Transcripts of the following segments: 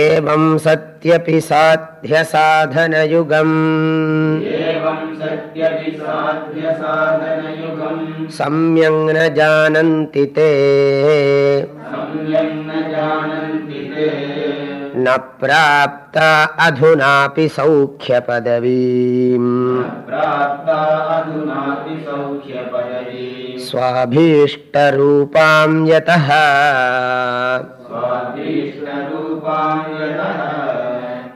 एवं सत्यपि साध्यसाधनयुगम् एवं सत्यपि साध्यसाधनयुगम् सम्यङ् न जानन्ति ते सम्यक् न प्राप्ता अधुनापि सौख्यपदवीम्। स्वाभीष्टरूपां यतः।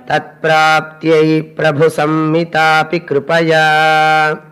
तत्प्राप्त्यै प्रभुसंमितापि कृपया।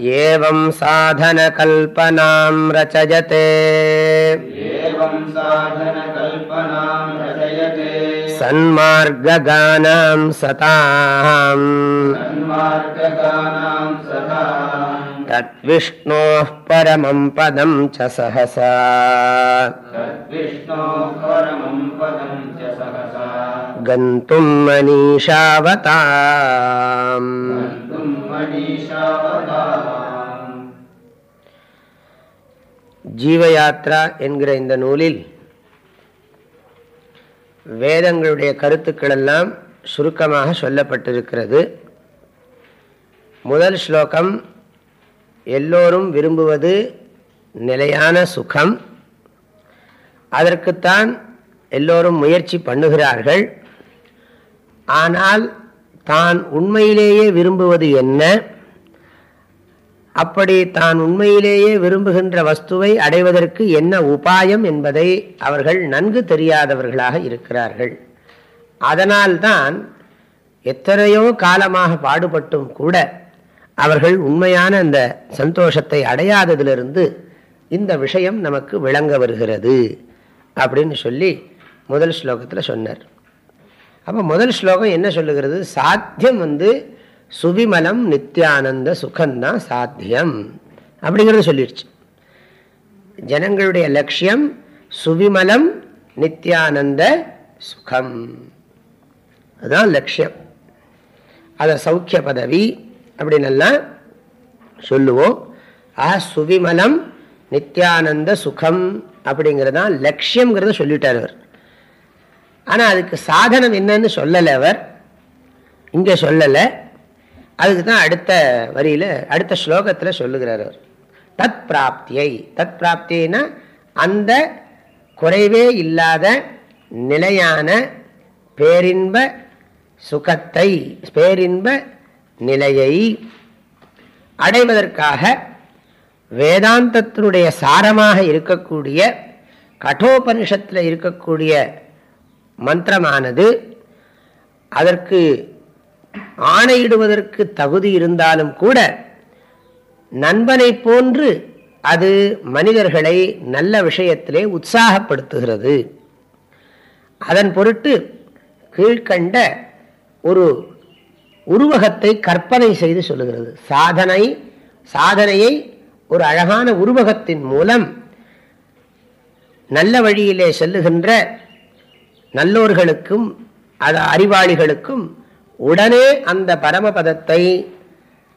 एवं साधनकल्पनां रचयते। सन्मार्गगानां सताम्। तद्विष्णोः परमं पदं च सहसा। गन्तुं मनीषावताम्। ஜீவயாத்ரா என்கிற இந்த நூலில் வேதங்களுடைய கருத்துக்கள் எல்லாம் சுருக்கமாக சொல்லப்பட்டிருக்கிறது. முதல் ஸ்லோகம் எல்லோரும் விரும்புவது நிலையான சுகம். அதற்குத்தான் எல்லோரும் முயற்சி பண்ணுகிறார்கள். ஆனால் தான் உண்மையிலேயே விரும்புவது என்ன? அப்படி தான் உண்மையிலேயே விரும்புகின்ற வஸ்துவை அடைவதற்கு என்ன உபாயம் என்பதை அவர்கள் நன்கு தெரியாதவர்களாக இருக்கிறார்கள். அதனால்தான் எத்தனையோ காலமாக பாடுபட்டும் கூட அவர்கள் உண்மையான அந்த சந்தோஷத்தை அடையாததிலிருந்து இந்த விஷயம் நமக்கு விளங்க வருகிறது அப்படின்னு சொல்லி முதல் ஸ்லோகத்தில் சொன்னார். அப்போ முதல் ஸ்லோகம் என்ன சொல்லுகிறது? சாத்தியம் வந்து சுவிமலம் நித்யானந்த சுகந்தான் சாத்தியம். அப்படிங்கிறத சொல்லிடுச்சு ஜனங்களுடைய லட்சியம் சுவிமலம் நித்யானந்த சுகம். அதுதான் லட்சியம். அதை சௌக்கிய பதவி அப்படின்னெல்லாம் சொல்லுவோம். ஆ சுவிமலம் நித்யானந்த சுகம் அப்படிங்கிறதான் லட்சியங்கிறத சொல்லிட்டார் அவர். ஆனால் அதுக்கு சாதனம் என்னன்னு சொல்லலை அவர். இங்கே சொல்லலை. அதுக்கு தான் அடுத்த வரியில் அடுத்த ஸ்லோகத்தில் சொல்லுகிறார் அவர். தத் பிராப்தியை. தத் பிராப்தியைனா அந்த குறைவே இல்லாத நிலையான பேரின்ப சுகத்தை பேரின்ப நிலையை அடைவதற்காக வேதாந்தத்தினுடைய சாரமாக இருக்கக்கூடிய கட்டோபனிஷத்தில் இருக்கக்கூடிய மந்திரமானது அதற்கு ஆணையிடுவதற்கு தகுதி இருந்தாலும் கூட நண்பனை போன்று அது மனிதர்களை நல்ல விஷயத்திலே உற்சாகப்படுத்துகிறது. அதன் பொருட்டு கீழ்கண்ட ஒரு உருவகத்தை கற்பனை செய்து சொல்லுகிறது. சாதனை சாதனையை ஒரு அழகான உருவகத்தின் மூலம் நல்ல வழியிலே செல்லுகின்ற நல்லோர்களுக்கும் அது அறிவாளிகளுக்கும் உடனே அந்த பரமபதத்தை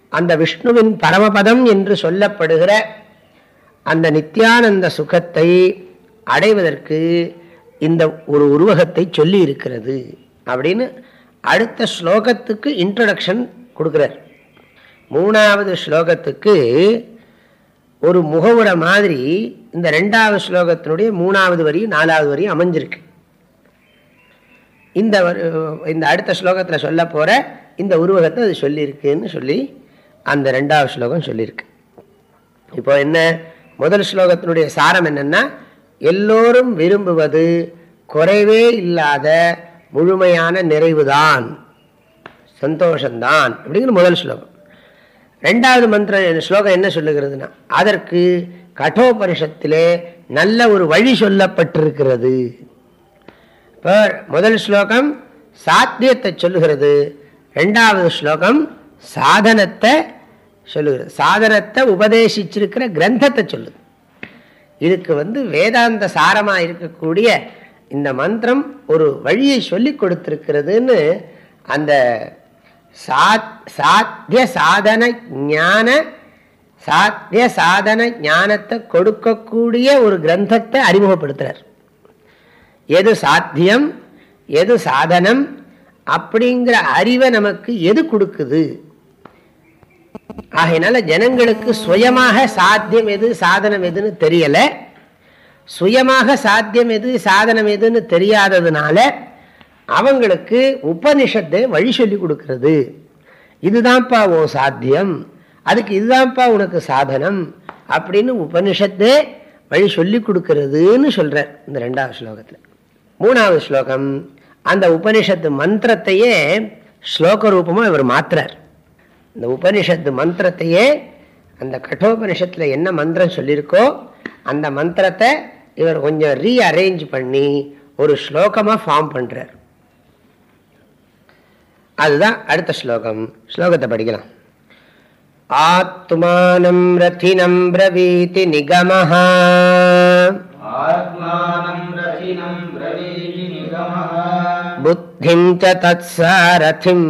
அந்த விஷ்ணுவின் பரமபதம் என்று சொல்லப்படுகிற அந்த நித்தியானந்த சுகத்தை அடைவதற்கு இந்த ஒரு உருவகத்தை சொல்லி இருக்கிறது அப்படின்னு அடுத்த ஸ்லோகத்துக்கு இன்ட்ரடக்ஷன் கொடுக்குறார். மூணாவது ஸ்லோகத்துக்கு ஒரு முகவுரை மாதிரி இந்த ரெண்டாவது ஸ்லோகத்தினுடைய மூணாவது வரி நாலாவது வரி அமைஞ்சிருக்கு. இந்த இந்த அடுத்த ஸ்லோகத்தில் சொல்ல போகிற இந்த உருவகத்தை அது சொல்லியிருக்குன்னு சொல்லி அந்த ரெண்டாவது ஸ்லோகம் சொல்லியிருக்கு இப்போ என்ன? முதல் ஸ்லோகத்தினுடைய சாரம் என்னன்னா எல்லோரும் விரும்புவது குறைவே இல்லாத முழுமையான நிறைவுதான். சந்தோஷந்தான். அப்படிங்கிற முதல் ஸ்லோகம். ரெண்டாவது மந்திர ஸ்லோகம் என்ன சொல்லுகிறதுனா அதற்கு கடோபரிஷத்திலே நல்ல ஒரு வழி சொல்லப்பட்டிருக்கிறது. இப்போ முதல் ஸ்லோகம் சாத்தியத்தை சொல்லுகிறது. ரெண்டாவது ஸ்லோகம் சாதனத்தை சொல்லுகிறது. சாதனத்தை உபதேசிச்சிருக்கிற கிரந்தத்தை சொல்லுது. இதுக்கு வந்து வேதாந்த சாரமாக இருக்கக்கூடிய இந்த மந்திரம் ஒரு வழியை சொல்லி கொடுத்துருக்கிறதுன்னு அந்த சாத்திய சாதன ஞான சாத்திய சாதன ஞானத்தை கொடுக்கக்கூடிய ஒரு கிரந்தத்தை அறிமுகப்படுத்துறார். எது சாத்தியம்? எது சாதனம்? அப்படிங்கிற அறிவை நமக்கு எது கொடுக்குது? ஆகையினால ஜனங்களுக்கு சுயமாக சாத்தியம் எது சாதனம் எதுன்னு தெரியல. சுயமாக சாத்தியம் எது சாதனம் எதுன்னு தெரியாததுனால அவங்களுக்கு உபனிஷத்தை வழி சொல்லி கொடுக்கறது. இதுதான்ப்பா ஓ சாத்தியம். அதுக்கு இதுதான்ப்பா உனக்கு சாதனம் அப்படின்னு உபனிஷத்தே வழி சொல்லி கொடுக்கறதுன்னு சொல்ற இந்த ரெண்டாவது ஸ்லோகத்தில். மூணாவது ஸ்லோகம் அந்த உபனிஷத்து மந்திரத்தையே ஸ்லோக ரூபமாக இவர் மாத்துறார். இந்த உபனிஷத்து மந்திரத்தையே அந்த கட்டோபனிஷத்தில் என்ன மந்திரம் சொல்லியிருக்கோ அந்த மந்திரத்தை இவர் கொஞ்சம் ரீ அரேஞ்ச் பண்ணி ஒரு ஸ்லோகமாக ஃபார்ம் பண்ணுறார் அதுதான் அடுத்த ஸ்லோகம். ஸ்லோகத்தை படிக்கலாம். ஆத்மானம் ரத்தினம் பிரவீதி நிகமஹா. ஆத்மானம் ரத்தினம் बुद्धिं च तत्सारथिम्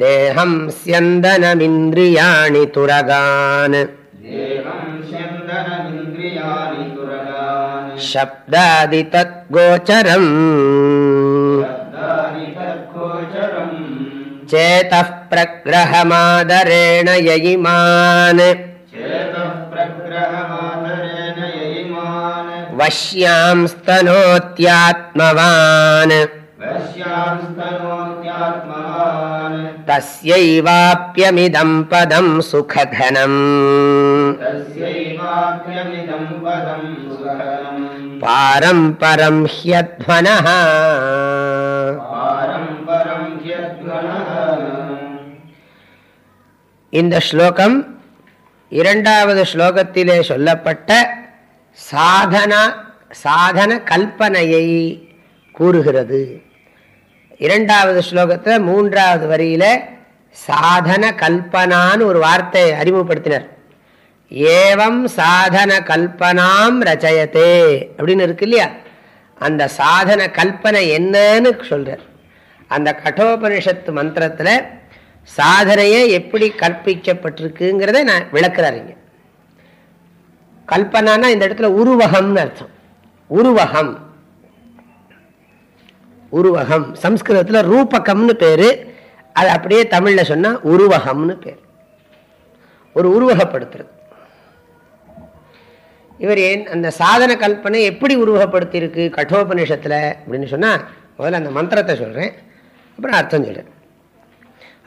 देहं स्यन्दनमिन्द्रियाणि तुरगान् शब्दादितद्गोचरम् चेतः प्रग्रहमादरेण ययिमान् वश्यांस्तनोत्यात्मवान् तस्यैवाप्यमिदं पदं सुखधनम् तस्यैवाप्यमिदं पदं सुखदम् पारम्परं ह्यध्वनः पारम्परं ह्यध्वनः இந்த ஸ்லோகம் இரண்டாவது ஸ்லோகத்திலே சொல்லப்பட்ட சாதனா சாதன கல்பனையை கூறுகிறது. இரண்டாவது ஸ்லோகத்தில் மூன்றாவது வரியில் சாதன கல்பனான்னு ஒரு வார்த்தையை அறிமுகப்படுத்தினர். ஏவம் சாதன கல்பனாம் ரச்சயத்தே அப்படின்னு இருக்கு இல்லையா? அந்த சாதன கல்பனை என்னன்னு சொல்றார். அந்த கட்டோபனிஷத்து மந்திரத்தில் சாதனையே எப்படி கற்பிக்கப்பட்டிருக்குங்கிறத நான் விளக்குறாருங்க கல்பனானா இந்த இடத்துல உருவகம்னு அர்த்தம். உருவகம். உருவகம். சம்ஸ்கிருதத்தில் ரூபகம்னு பேரு. அது அப்படியே தமிழ்ல சொன்னா உருவகம்னு பேர். ஒரு உருவகப்படுத்துறது. இவர் ஏன் அந்த சாதன கல்பனை எப்படி உருவகப்படுத்தியிருக்கு? கட்டோபநிஷத்தில் அப்படின்னு சொன்னா முதல்ல அந்த மந்திரத்தை சொல்றேன். அப்புறம் அர்த்தம் சொல்கிறேன்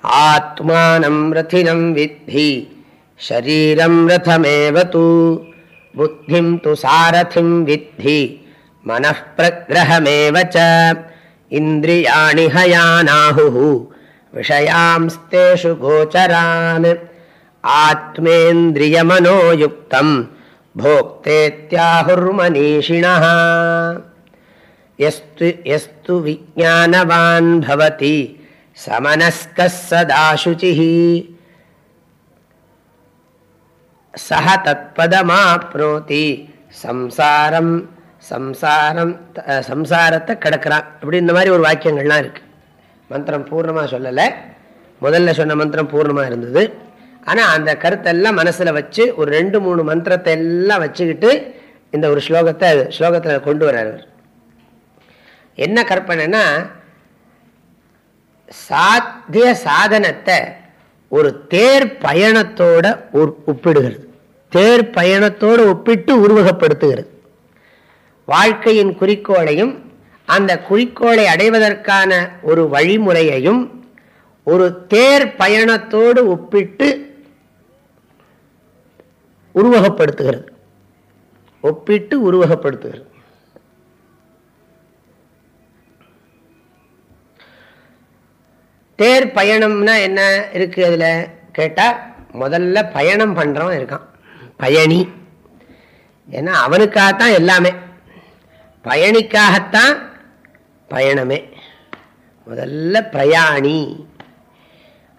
ஆத்மானம் ரத்தினம் வித்தி ஷரீரம் ரதமேவ बुद्धिं तु सारथिं विद्धि। मनः प्रग्रहमेव च। इन्द्रियाणि हयानाहुः। विषयांस्तेषु गोचरान्। आत्मेन्द्रियमनोयुक्तं भोक्तेत्याहुर्मनीषिणः। यस्तु यस्तु विज्ञानवान् भवति। समनस्कः सदा शुचिः। சக தத்பதமாப்னோதி. சம்சாரம் சம்சாரம் சம்சாரத்தை கிடக்கிறான். அப்படி இந்த மாதிரி ஒரு வாக்கியங்கள்லாம் இருக்கு. மந்திரம் பூர்ணமாக சொல்லலை. முதல்ல சொன்ன மந்திரம் பூர்ணமாக இருந்தது. ஆனால் அந்த கருத்தெல்லாம் மனசில் வச்சு ஒரு ரெண்டு மூணு மந்திரத்தை எல்லாம் வச்சுக்கிட்டு இந்த ஒரு ஸ்லோகத்தை ஸ்லோகத்தில் கொண்டு வர்றார் என்ன கற்பனைன்னா சாத்திய சாதனத்தை ஒரு தேர் பயணத்தோட ஒப்பிடுகிறது. தேர் பயணத்தோடு ஒப்பிட்டு உருவகப்படுத்துகிறது. வாழ்க்கையின் குறிக்கோளையும் அந்த குறிக்கோளை அடைவதற்கான ஒரு வழிமுறையையும் ஒரு தேர் பயணத்தோடு ஒப்பிட்டு உருவகப்படுத்துகிறது. ஒப்பிட்டு உருவகப்படுத்துகிறது. தேர் பயணம்னா என்ன இருக்கு அதில்? கேட்டால் முதல்ல பயணம் பண்ணுறவன் இருக்கான். பயணி. ஏன்னா அவனுக்காகத்தான் எல்லாமே. பயணிக்காகத்தான் பயணமே. முதல்ல பிரயாணி.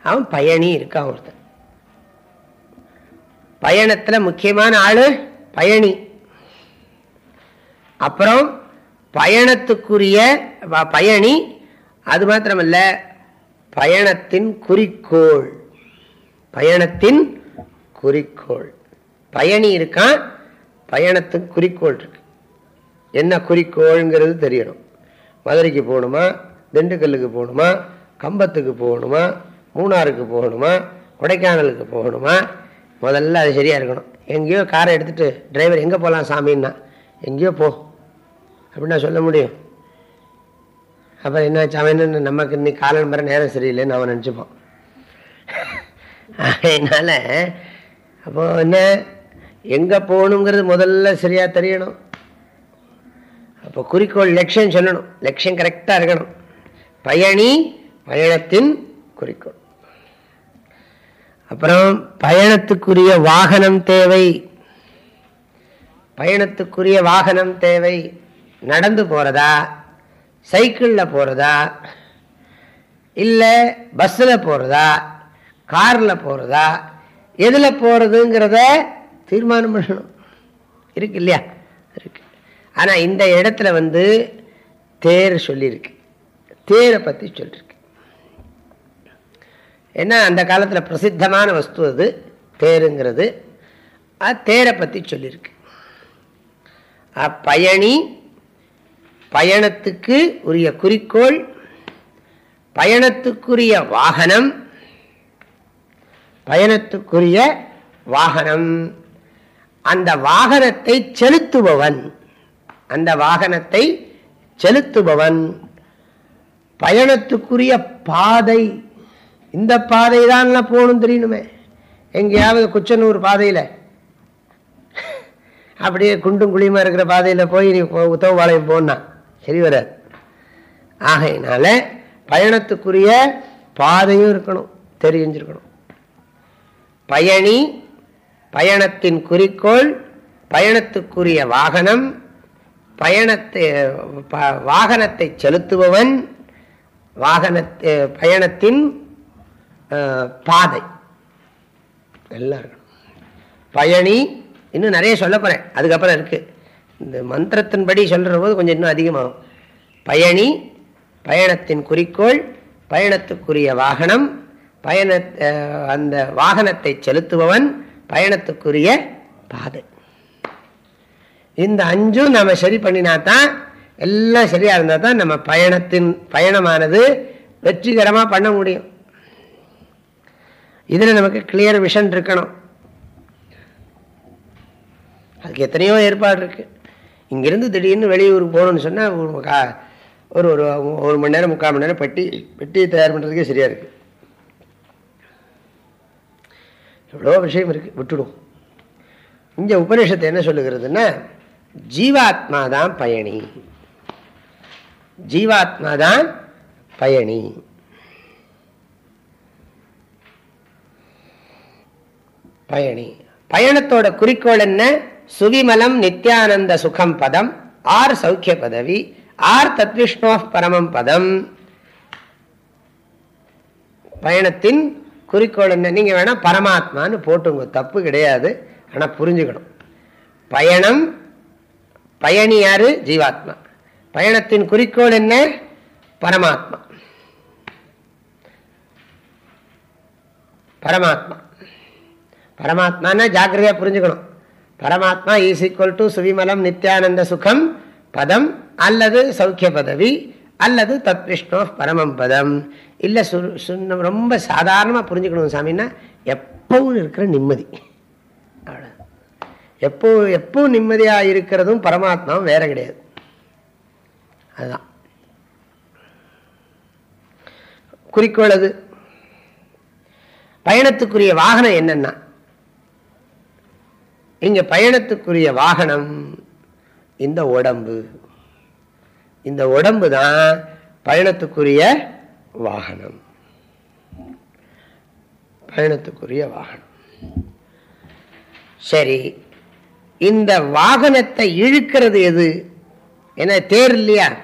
அவன் பயணி இருக்கான் ஒருத்தன். பயணத்தில் முக்கியமான ஆள் பயணி. அப்புறம் பயணத்துக்குரிய பயணி. அது மாத்திரமல்ல பயணத்தின் குறிக்கோள். பயணத்தின் குறிக்கோள். பயணி இருக்கான் பயணத்தின் குறிக்கோள் இருக்கு. என்ன குறிக்கோள்ங்கிறது தெரியணும். மதுரைக்கு போகணுமா? திண்டுக்கல்லுக்கு போகணுமா? கம்பத்துக்கு போகணுமா? மூணாருக்கு போகணுமா? கொடைக்கானலுக்கு போகணுமா? முதல்ல அது சரியாக இருக்கணும். எங்கேயோ காரை எடுத்துகிட்டு டிரைவர் எங்கே போகலாம் சாமின்னா? எங்கேயோ போ. அப்படின்னா சொல்ல முடியும். அப்புறம் என்ன அவன் நமக்கு இன்னைக்கு காலன் மர நேரம் சரியில்லைன்னு அவன் நினச்சிப்பான். அதனால அப்போ என்ன? எங்கே போகணுங்கிறது முதல்ல சரியா தெரியணும். அப்போ குறிக்கோள் லட்சியம் சொல்லணும். லட்சியம் கரெக்டாக இருக்கணும். பயணி பயணத்தின் குறிக்கோள். அப்புறம் பயணத்துக்குரிய வாகனம் தேவை. பயணத்துக்குரிய வாகனம் தேவை. நடந்து போறதா? சைக்கிளில் போகிறதா இல்லை பஸ்ஸில் போகிறதா காரில் போகிறதா எதில் போகிறதுங்கிறத தீர்மானம் பண்ணணும். இருக்கு இல்லையா? இருக்கு. ஆனால் இந்த இடத்துல வந்து தேர் சொல்லியிருக்கு. தேரை பற்றி சொல்லியிருக்கு. ஏன்னா அந்த காலத்தில் பிரசித்தமான வஸ்து அது தேருங்கிறது. தேரை பற்றி சொல்லியிருக்கு. பயணி பயணத்துக்கு உரிய குறிக்கோள் பயணத்துக்குரிய வாகனம் பயணத்துக்குரிய வாகனம். அந்த வாகனத்தை செலுத்துபவன் அந்த வாகனத்தை செலுத்துபவன். பயணத்துக்குரிய பாதை இந்த பாதை தான் போகணும் தெரியணுமே எங்கேயாவது குச்சனூர் பாதையில். அப்படியே குண்டும் குழியுமா இருக்கிற பாதையில் போய் நீ உத்தவபாளையம் போனான். சரி வராது ஆகையினால பயணத்துக்குரிய பாதையும் இருக்கணும் தெரிஞ்சிருக்கணும். பயணி பயணத்தின் குறிக்கோள் பயணத்துக்குரிய வாகனம் பயணத்தை ப- வாகனத்தை செலுத்துபவன் வாகனத்தை பயணத்தின் பாதை. எல்லாம் இருக்கணும். பயணி இன்னும் நிறைய சொல்ல போறேன். அதுக்கப்புறம் இருக்குது இந்த மந்திரத்தின்படி சொல்கிற போது கொஞ்சம் இன்னும் அதிகமாகும். பயணி பயணத்தின் குறிக்கோள் பயணத்துக்குரிய வாகனம் பயண அந்த வாகனத்தை செலுத்துபவன் பயணத்துக்குரிய பாதை. இந்த அஞ்சும் நம்ம சரி பண்ணினா தான் எல்லாம் சரியாக இருந்தால் தான் நம்ம பயணத்தின் பயணமானது வெற்றிகரமாக பண்ண முடியும். இதில் நமக்கு கிளியர் விஷன் இருக்கணும். அதுக்கு எத்தனையோ ஏற்பாடு இருக்கு. இங்கிருந்து திடீர்னு வெளியூருக்கு போகணும்னு சொன்னால் ஒரு கா- ஒரு ஒரு ஒரு மணி நேரம் முக்கால் மணி நேரம் பெட்டி பெட்டியை தயார் பண்ணுறதுக்கே சரியாக இருக்குது எவ்வளோ விஷயம் இருக்குது விட்டுடும் இங்க உபநிஷத்தை என்ன சொல்லுகிறதுன்னா ஜீவாத்மா தான் பயணி. ஜீவாத்மா தான் பயணி. பயணி. பயணத்தோட குறிக்கோள் என்ன? சுவிமலம் நித்யானந்த சுகம் பதம். ஆர் சௌக்கிய பதவி. ஆர் தத்விஷ்ணோ பரமம் பதம். பயணத்தின் குறிக்கோள் என்ன நீங்க வேணால் பரமாத்மான்னு போட்டுங்க. தப்பு கிடையாது. ஆனால் புரிஞ்சுக்கணும். பயணம் பயணியாரு ஜீவாத்மா. பயணத்தின் குறிக்கோள் என்ன? பரமாத்மா. பரமாத்மா. பரமாத்மானா ஜாக்கிரதையாக புரிஞ்சுக்கணும். பரமாத்மா இஸ் ஈக்குவல் டு சுவிமலம் நித்யானந்த சுகம் பதம் அல்லது சௌக்கிய பதவி அல்லது தத் விஷ்ணு பரமம் பதம் இல்லை சு சுண்ண ரொம்ப சாதாரணமாக புரிஞ்சுக்கணும் சாமின்னா எப்பவும் இருக்கிற நிம்மதி அவ்வளோ எப்போ எப்பவும் நிம்மதியாக இருக்கிறதும் பரமாத்மாவும் வேற கிடையாது அதுதான் குறிக்கோள் அது பயணத்துக்குரிய வாகனம் என்னென்னா இங்க பயணத்துக்குரிய வாகனம் இந்த உடம்பு. இந்த உடம்பு தான் பயணத்துக்குரிய வாகனம். பயணத்துக்குரிய வாகனம். சரி இந்த வாகனத்தை இழுக்கிறது எது? என்ன தேர் இல்லையா?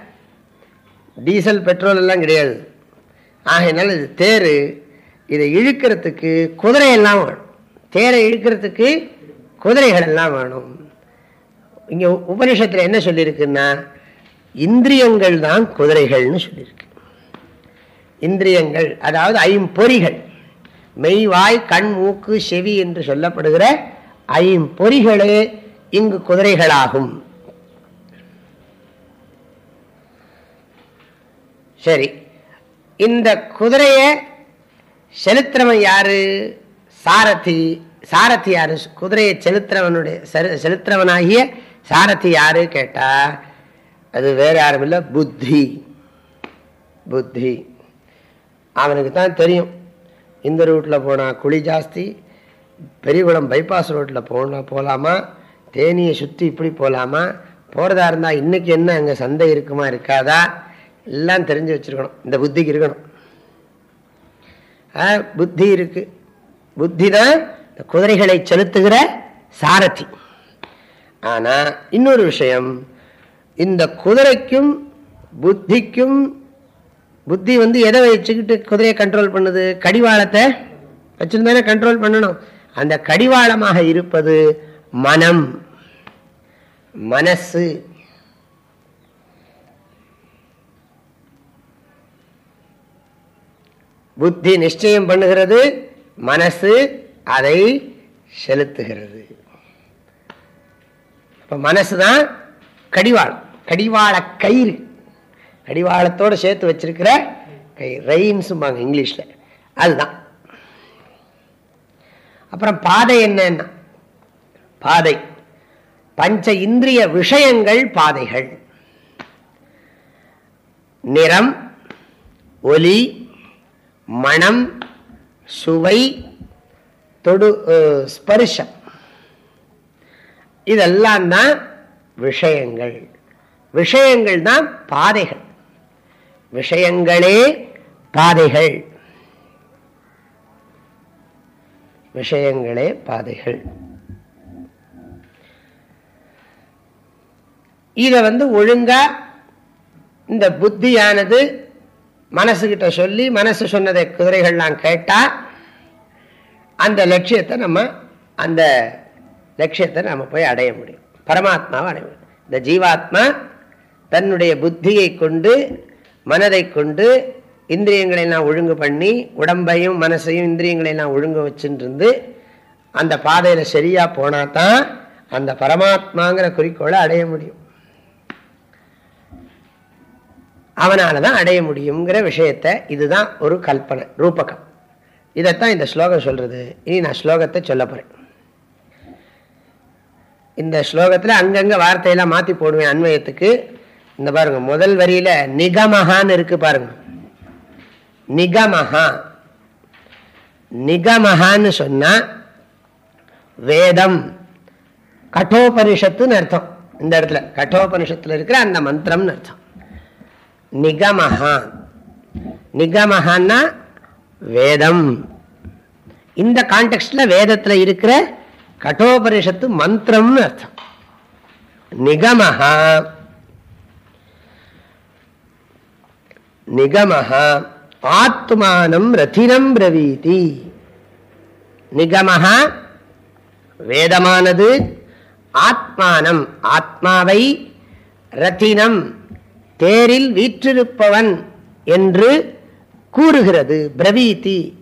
டீசல் பெட்ரோல் எல்லாம் கிடையாது. ஆகையினால இது தேர். இதை இழுக்கிறதுக்கு குதிரையெல்லாம் வேணும். தேரை இழுக்கிறதுக்கு குதிரைகள் எல்லாம் வேணும். இங்கே உபனிஷத்தில் என்ன சொல்லியிருக்குன்னா இந்திரியங்கள் தான் குதிரைகள்னு சொல்லியிருக்கு இந்திரியங்கள் அதாவது ஐம்பொறிகள் மெய் வாய் கண் மூக்கு செவி என்று சொல்லப்படுகிற ஐம்பொறிகளே இங்கு குதிரைகளாகும். சரி இந்த குதிரையை செலுத்துறவன் யாரு? சாரதி. சாரதி யாரு குதிரையை செலுத்துறவனுடைய செலு- செலுத்துறவனாகிய சாரதி யாரு கேட்டா அது வேற யாரும் இல்லை புத்தி. புத்தி. அவனுக்கு தான் தெரியும். இந்த ரூட்டில் போனால் குழி ஜாஸ்தி பெரியகுளம் பைபாஸ் ரோட்டில் போனால் போகலாமா தேனியை சுற்றி இப்படி போகலாமா போகிறதா இருந்தால் இன்னைக்கு என்ன அங்கே சந்தை இருக்குமா இருக்காதா எல்லாம் தெரிஞ்சு வச்சுருக்கணும். இந்த புத்திக்கு இருக்கணும். புத்தி இருக்கு. புத்தி தான் இந்த குதிரைகளை செலுத்துகிற சாரதி. ஆனால் இன்னொரு விஷயம். இந்த குதிரைக்கும் புத்திக்கும் புத்தி வந்து எதை வச்சுக்கிட்டு குதிரையை கண்ட்ரோல் பண்ணுது? கடிவாளத்தை வச்சிருந்தானே கண்ட்ரோல் பண்ணணும். அந்த கடிவாளமாக இருப்பது மனம். மனசு. புத்தி நிச்சயம் பண்ணுகிறது மனசு. அதை செலுத்துகிறது. அப்ப மனசுதான் கடிவாளம் கடிவாள கயிறு. கடிவாளத்தோடு சேர்த்து வச்சிருக்கிற கை ரெயின்ஸும்பாங்க இங்கிலீஷ்ல. அதுதான். அப்புறம் பாதை என்னன்னா பாதை. பஞ்ச இந்திரிய விஷயங்கள் பாதைகள். நிறம் ஒலி மணம் சுவை தொடு ஸ்பரிசம். இதெல்லாம் தான் விஷயங்கள். விஷயங்கள் தான் பாதைகள். விஷயங்களே பாதைகள். விஷயங்களே பாதைகள். இதை வந்து ஒழுங்கா இந்த புத்தியானது மனசுகிட்ட சொல்லி மனசு சொன்னதை குதிரைகள்லாம் கேட்டால் அந்த லட்சியத்தை நம்ம அந்த லட்சியத்தை நம்ம போய் அடைய முடியும். பரமாத்மாவை அடைய முடியும். இந்த ஜீவாத்மா தன்னுடைய புத்தியை கொண்டு மனதை கொண்டு இந்திரியங்களை எல்லாம் ஒழுங்கு பண்ணி உடம்பையும் மனசையும் இந்திரியங்களை எல்லாம் ஒழுங்கு வச்சுட்டு இருந்து அந்த பாதையில் சரியா போனால் தான் அந்த பரமாத்மாங்கிற குறிக்கோளை அடைய முடியும். அவனால தான் அடைய முடியுங்கிற விஷயத்தை இதுதான் ஒரு கல்பனை ரூபகம். இதைத்தான் இந்த ஸ்லோகம் சொல்றது. இனி நான் ஸ்லோகத்தை சொல்ல போறேன். இந்த ஸ்லோகத்துல அங்கங்க வார்த்தையெல்லாம் மாத்தி போடுவேன் அன்வயத்துக்கு. இந்த பாருங்க முதல் வரியில நிகமஹான்னு இருக்கு பாருங்க. நிகமஹா. நிகமஹான்னு சொன்னா வேதம். கட்டோபனிஷத்துன்னு அர்த்தம். இந்த இடத்துல கட்டோபனிஷத்தில் இருக்கிற அந்த மந்திரம்னு அர்த்தம். நிகமஹா. நிகமஹான்னா வேதம். இந்த கான்டெக்ட்ல வேதத்துல இருக்கிற கட்டோபனிஷத்து மந்திரம்னு அர்த்தம். நிகமஹா. நிகமஹா. ஆத்மானம் ரத்தினம் பிரவீதி. நிகமஹா. வேதமானது ஆத்மானம். ஆத்மாவை ரத்தினம் தேரில் வீற்றிருப்பவன் என்று கூறுகிறது. பிரவீதி.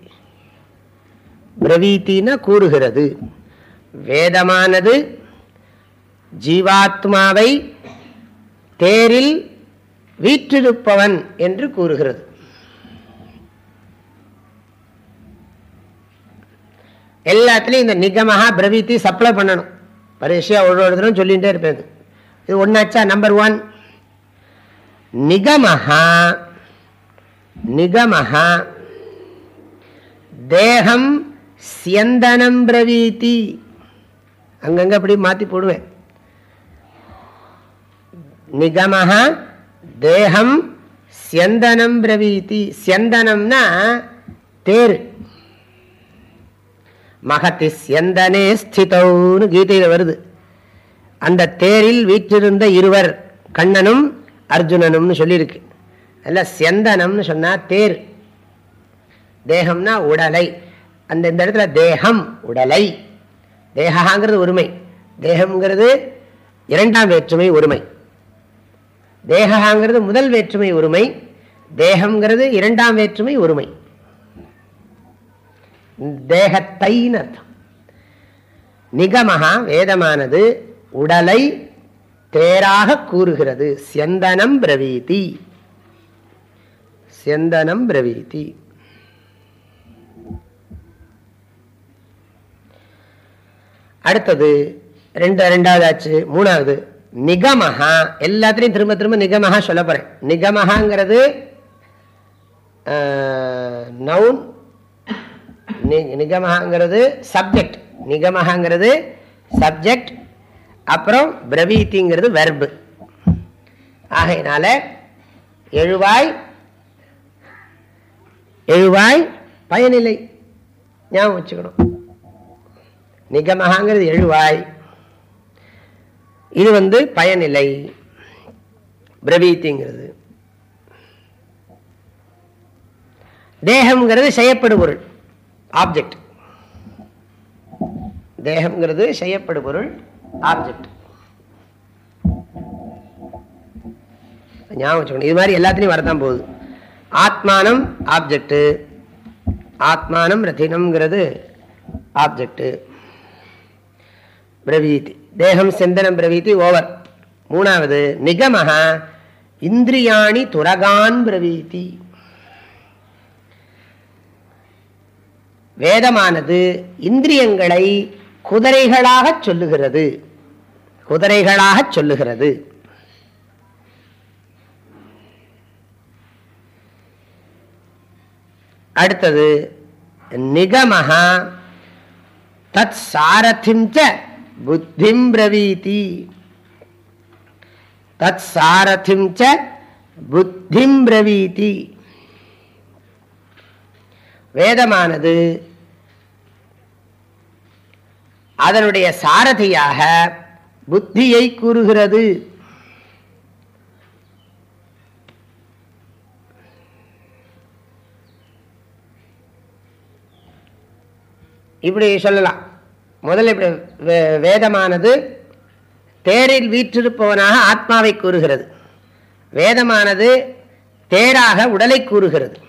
பிரவீத்தின்னா கூறுகிறது. வேதமானது ஜீவாத்மாவை தேரில் வீற்றிருப்பவன் என்று கூறுகிறது. எல்லாத்துலேயும் இந்த நிகமஹா பிரவீத்தி சப்ளை பண்ணணும். பரிசையாக ஒரு ஒரு சொல்லிகிட்டே இருப்பேன். இது. இது ஒன்னாச்சா நம்பர் ஒன் நிகமஹா நிகமஹா. தேகம் சியந்தனம் பிரவீதி அங்கங்க அப்படி மாத்தி போடுவேன். நிகமஹ தேகம் சியந்தனம் பிரவீதி சியந்தனம்னா தேர். மகத்தி சியந்தனே ஸ்திதௌன்னு கீதையில வருது. அந்த தேரில் வீற்றிருந்த இருவர் கண்ணனும் அர்ஜுனனும்னு சொல்லியிருக்கு. அதில் செந்தனம்னு சொன்னா தேர். தேகம்னா உடலை. அந்த இந்த இடத்துல தேகம் உடலை. தேகாங்கிறது ஒருமை தேகம்ங்கிறது இரண்டாம் வேற்றுமை ஒருமை தேகாங்கிறது முதல் வேற்றுமை ஒருமை தேகம்ங்கிறது இரண்டாம் வேற்றுமை ஒருமை தேகத்தைன்னு அர்த்தம். நிகமகா வேதமானது உடலை தேராக கூறுகிறது. செந்தனம் பிரவீதி. செந்தனம் பிரவீதி. அடுத்தது ரெண்டு ரெண்டாவது ஆச்சு மூணாவது நிகமஹா. எல்லாத்திலையும் திரும்ப திரும்ப நிகமஹா சொல்ல போறேன். நிகமஹாங்கிறது நவுன் நிகமஹாங்கிறது சப்ஜெக்ட் நிகமஹாங்கிறது சப்ஜெக்ட் அப்புறம் பிரவீத்திங்கிறது வெர்பு ஆகையினால எழுவாய் எழுவாய் பயனில்லை. ஞாபகம் வச்சுக்கணும். நிகமகாங்கிறது எழுவாய். இது வந்து பயனில்லை. பிரவீத்திங்கிறது. தேகம்ங்கிறது செய்யப்படு பொருள் ஆப்ஜெக்ட் தேகம்ங்கிறது செய்யப்படு பொருள் ஆப்ஜெக்ட் ஞாபகம் வச்சுக்கணும். இது மாதிரி எல்லாத்துலேயும் வரதான் போகுது. ஆத்மானம் ஆப்ஜெக்டு ஆத்மானம் ரத்தினம்ங்கிறது ஆப்ஜெக்டு பிரவீதி. தேகம் சிந்தனம் பிரவீதி ஓவர். மூணாவது நிகமக இந்திரியாணி துரகான் பிரவீதி. வேதமானது இந்திரியங்களை குதிரைகளாக சொல்லுகிறது. குதிரைகளாக சொல்லுகிறது. அடுத்தது நிகமஹா தத் சாரதிம் புத்திம் பிரவீதி. தத் சாரதிம் ச புத்திம் பிரவீதி. வேதமானது அதனுடைய சாரதியாக புத்தியை கூறுகிறது. இப்படி சொல்லலாம். முதல்ல இப்படி வேதமானது தேரில் வீற்றிருப்பவனாக ஆத்மாவை கூறுகிறது. வேதமானது தேராக உடலை கூறுகிறது.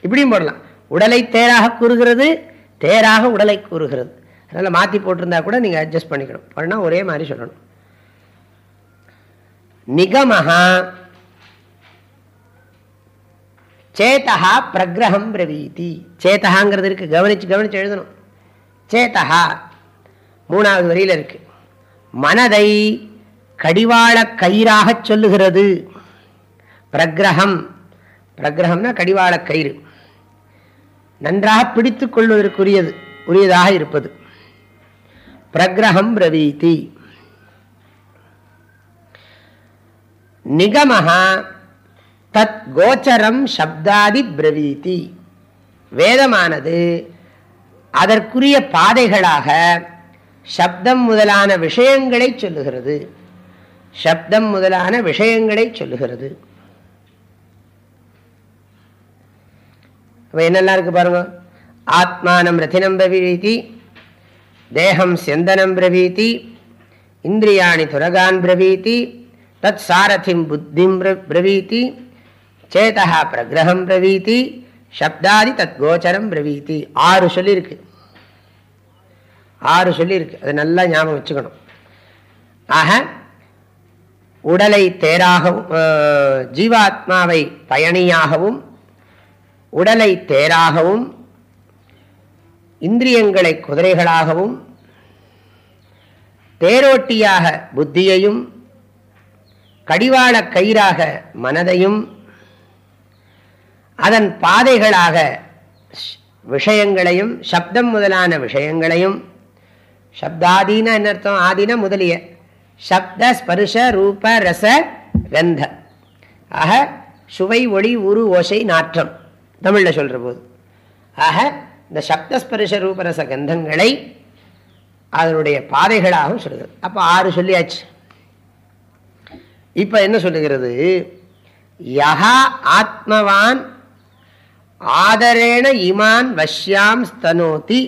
இப்படியும் போடலாம். உடலை தேராக கூறுகிறது தேராக உடலை கூறுகிறது. அதனால் மாற்றி போட்டிருந்தா கூட நீங்கள் அட்ஜஸ்ட் பண்ணிக்கணும். பண்ணால் ஒரே மாதிரி சொல்லணும். நிகமஹா சேத்தகா பிரகிரகம் பிரவீதி. சேத்தகாங்கிறது இருக்கு. கவனிச்சு கவனிச்சு எழுதணும். சேத்தகா மூணாவது வரியில் இருக்கு. மனதை கடிவாள கயிறாக சொல்லுகிறது. பிரகிரகம். பிரகிரகம்னா கடிவாள கயிறு. நன்றாக பிடித்துக் கொள்வதற்குரியது உரியதாக இருப்பது. பிரகிரகம் பிரவீதி. நிகமஹா தத் கோச்சரம் சப்தாதி பிரவீதி. வேதமானது அதற்குரிய பாதைகளாக சப்தம் முதலான விஷயங்களை சொல்லுகிறது. சப்தம் முதலான விஷயங்களை சொல்லுகிறது. என்னெல்லாம் இருக்குது பாருங்க? ஆத்மானம் ரத்தினம் பிரவீதி தேகம் செந்தனம் பிரவீதி இந்திரியாணி துரகான் பிரவீதி தத் சாரதிம் புத்திம் பிரவீதி சேதா பிரகிரகம் பிரவீதி சப்தாதி தத் கோச்சரம் பிரவீதி. ஆறு சொல்லியிருக்கு ஆறு சொல்லியிருக்கு அதை நல்லா ஞாபகம் வச்சுக்கணும். ஆக உடலை தேராகவும் ஜீவாத்மாவை பயணியாகவும் உடலை தேராகவும் இந்திரியங்களை குதிரைகளாகவும் தேரோட்டியாக புத்தியையும் கடிவாள கயிறாக மனதையும் அதன் பாதைகளாக விஷயங்களையும் சப்தம் முதலான விஷயங்களையும் சப்தாதீன என்ன அர்த்தம்? ஆதீன முதலிய. சப்த ஸ்பர்ஷ ரூப ரச கந்த. ஆக சுவை ஒளி உரு ஓசை நாற்றம். தமிழில் சொல்கிற போது. ஆக இந்த சப்தஸ்பரிச ரூபரச கந்தங்களை அதனுடைய பாதைகளாகவும் சொல்கிறது. அப்போ ஆறு சொல்லியாச்சு. இப்போ என்ன சொல்லுகிறது? யஹா ஆத்மவான் ஆதரேண இமான் வஷ்யாம் ஸ்தனோதி.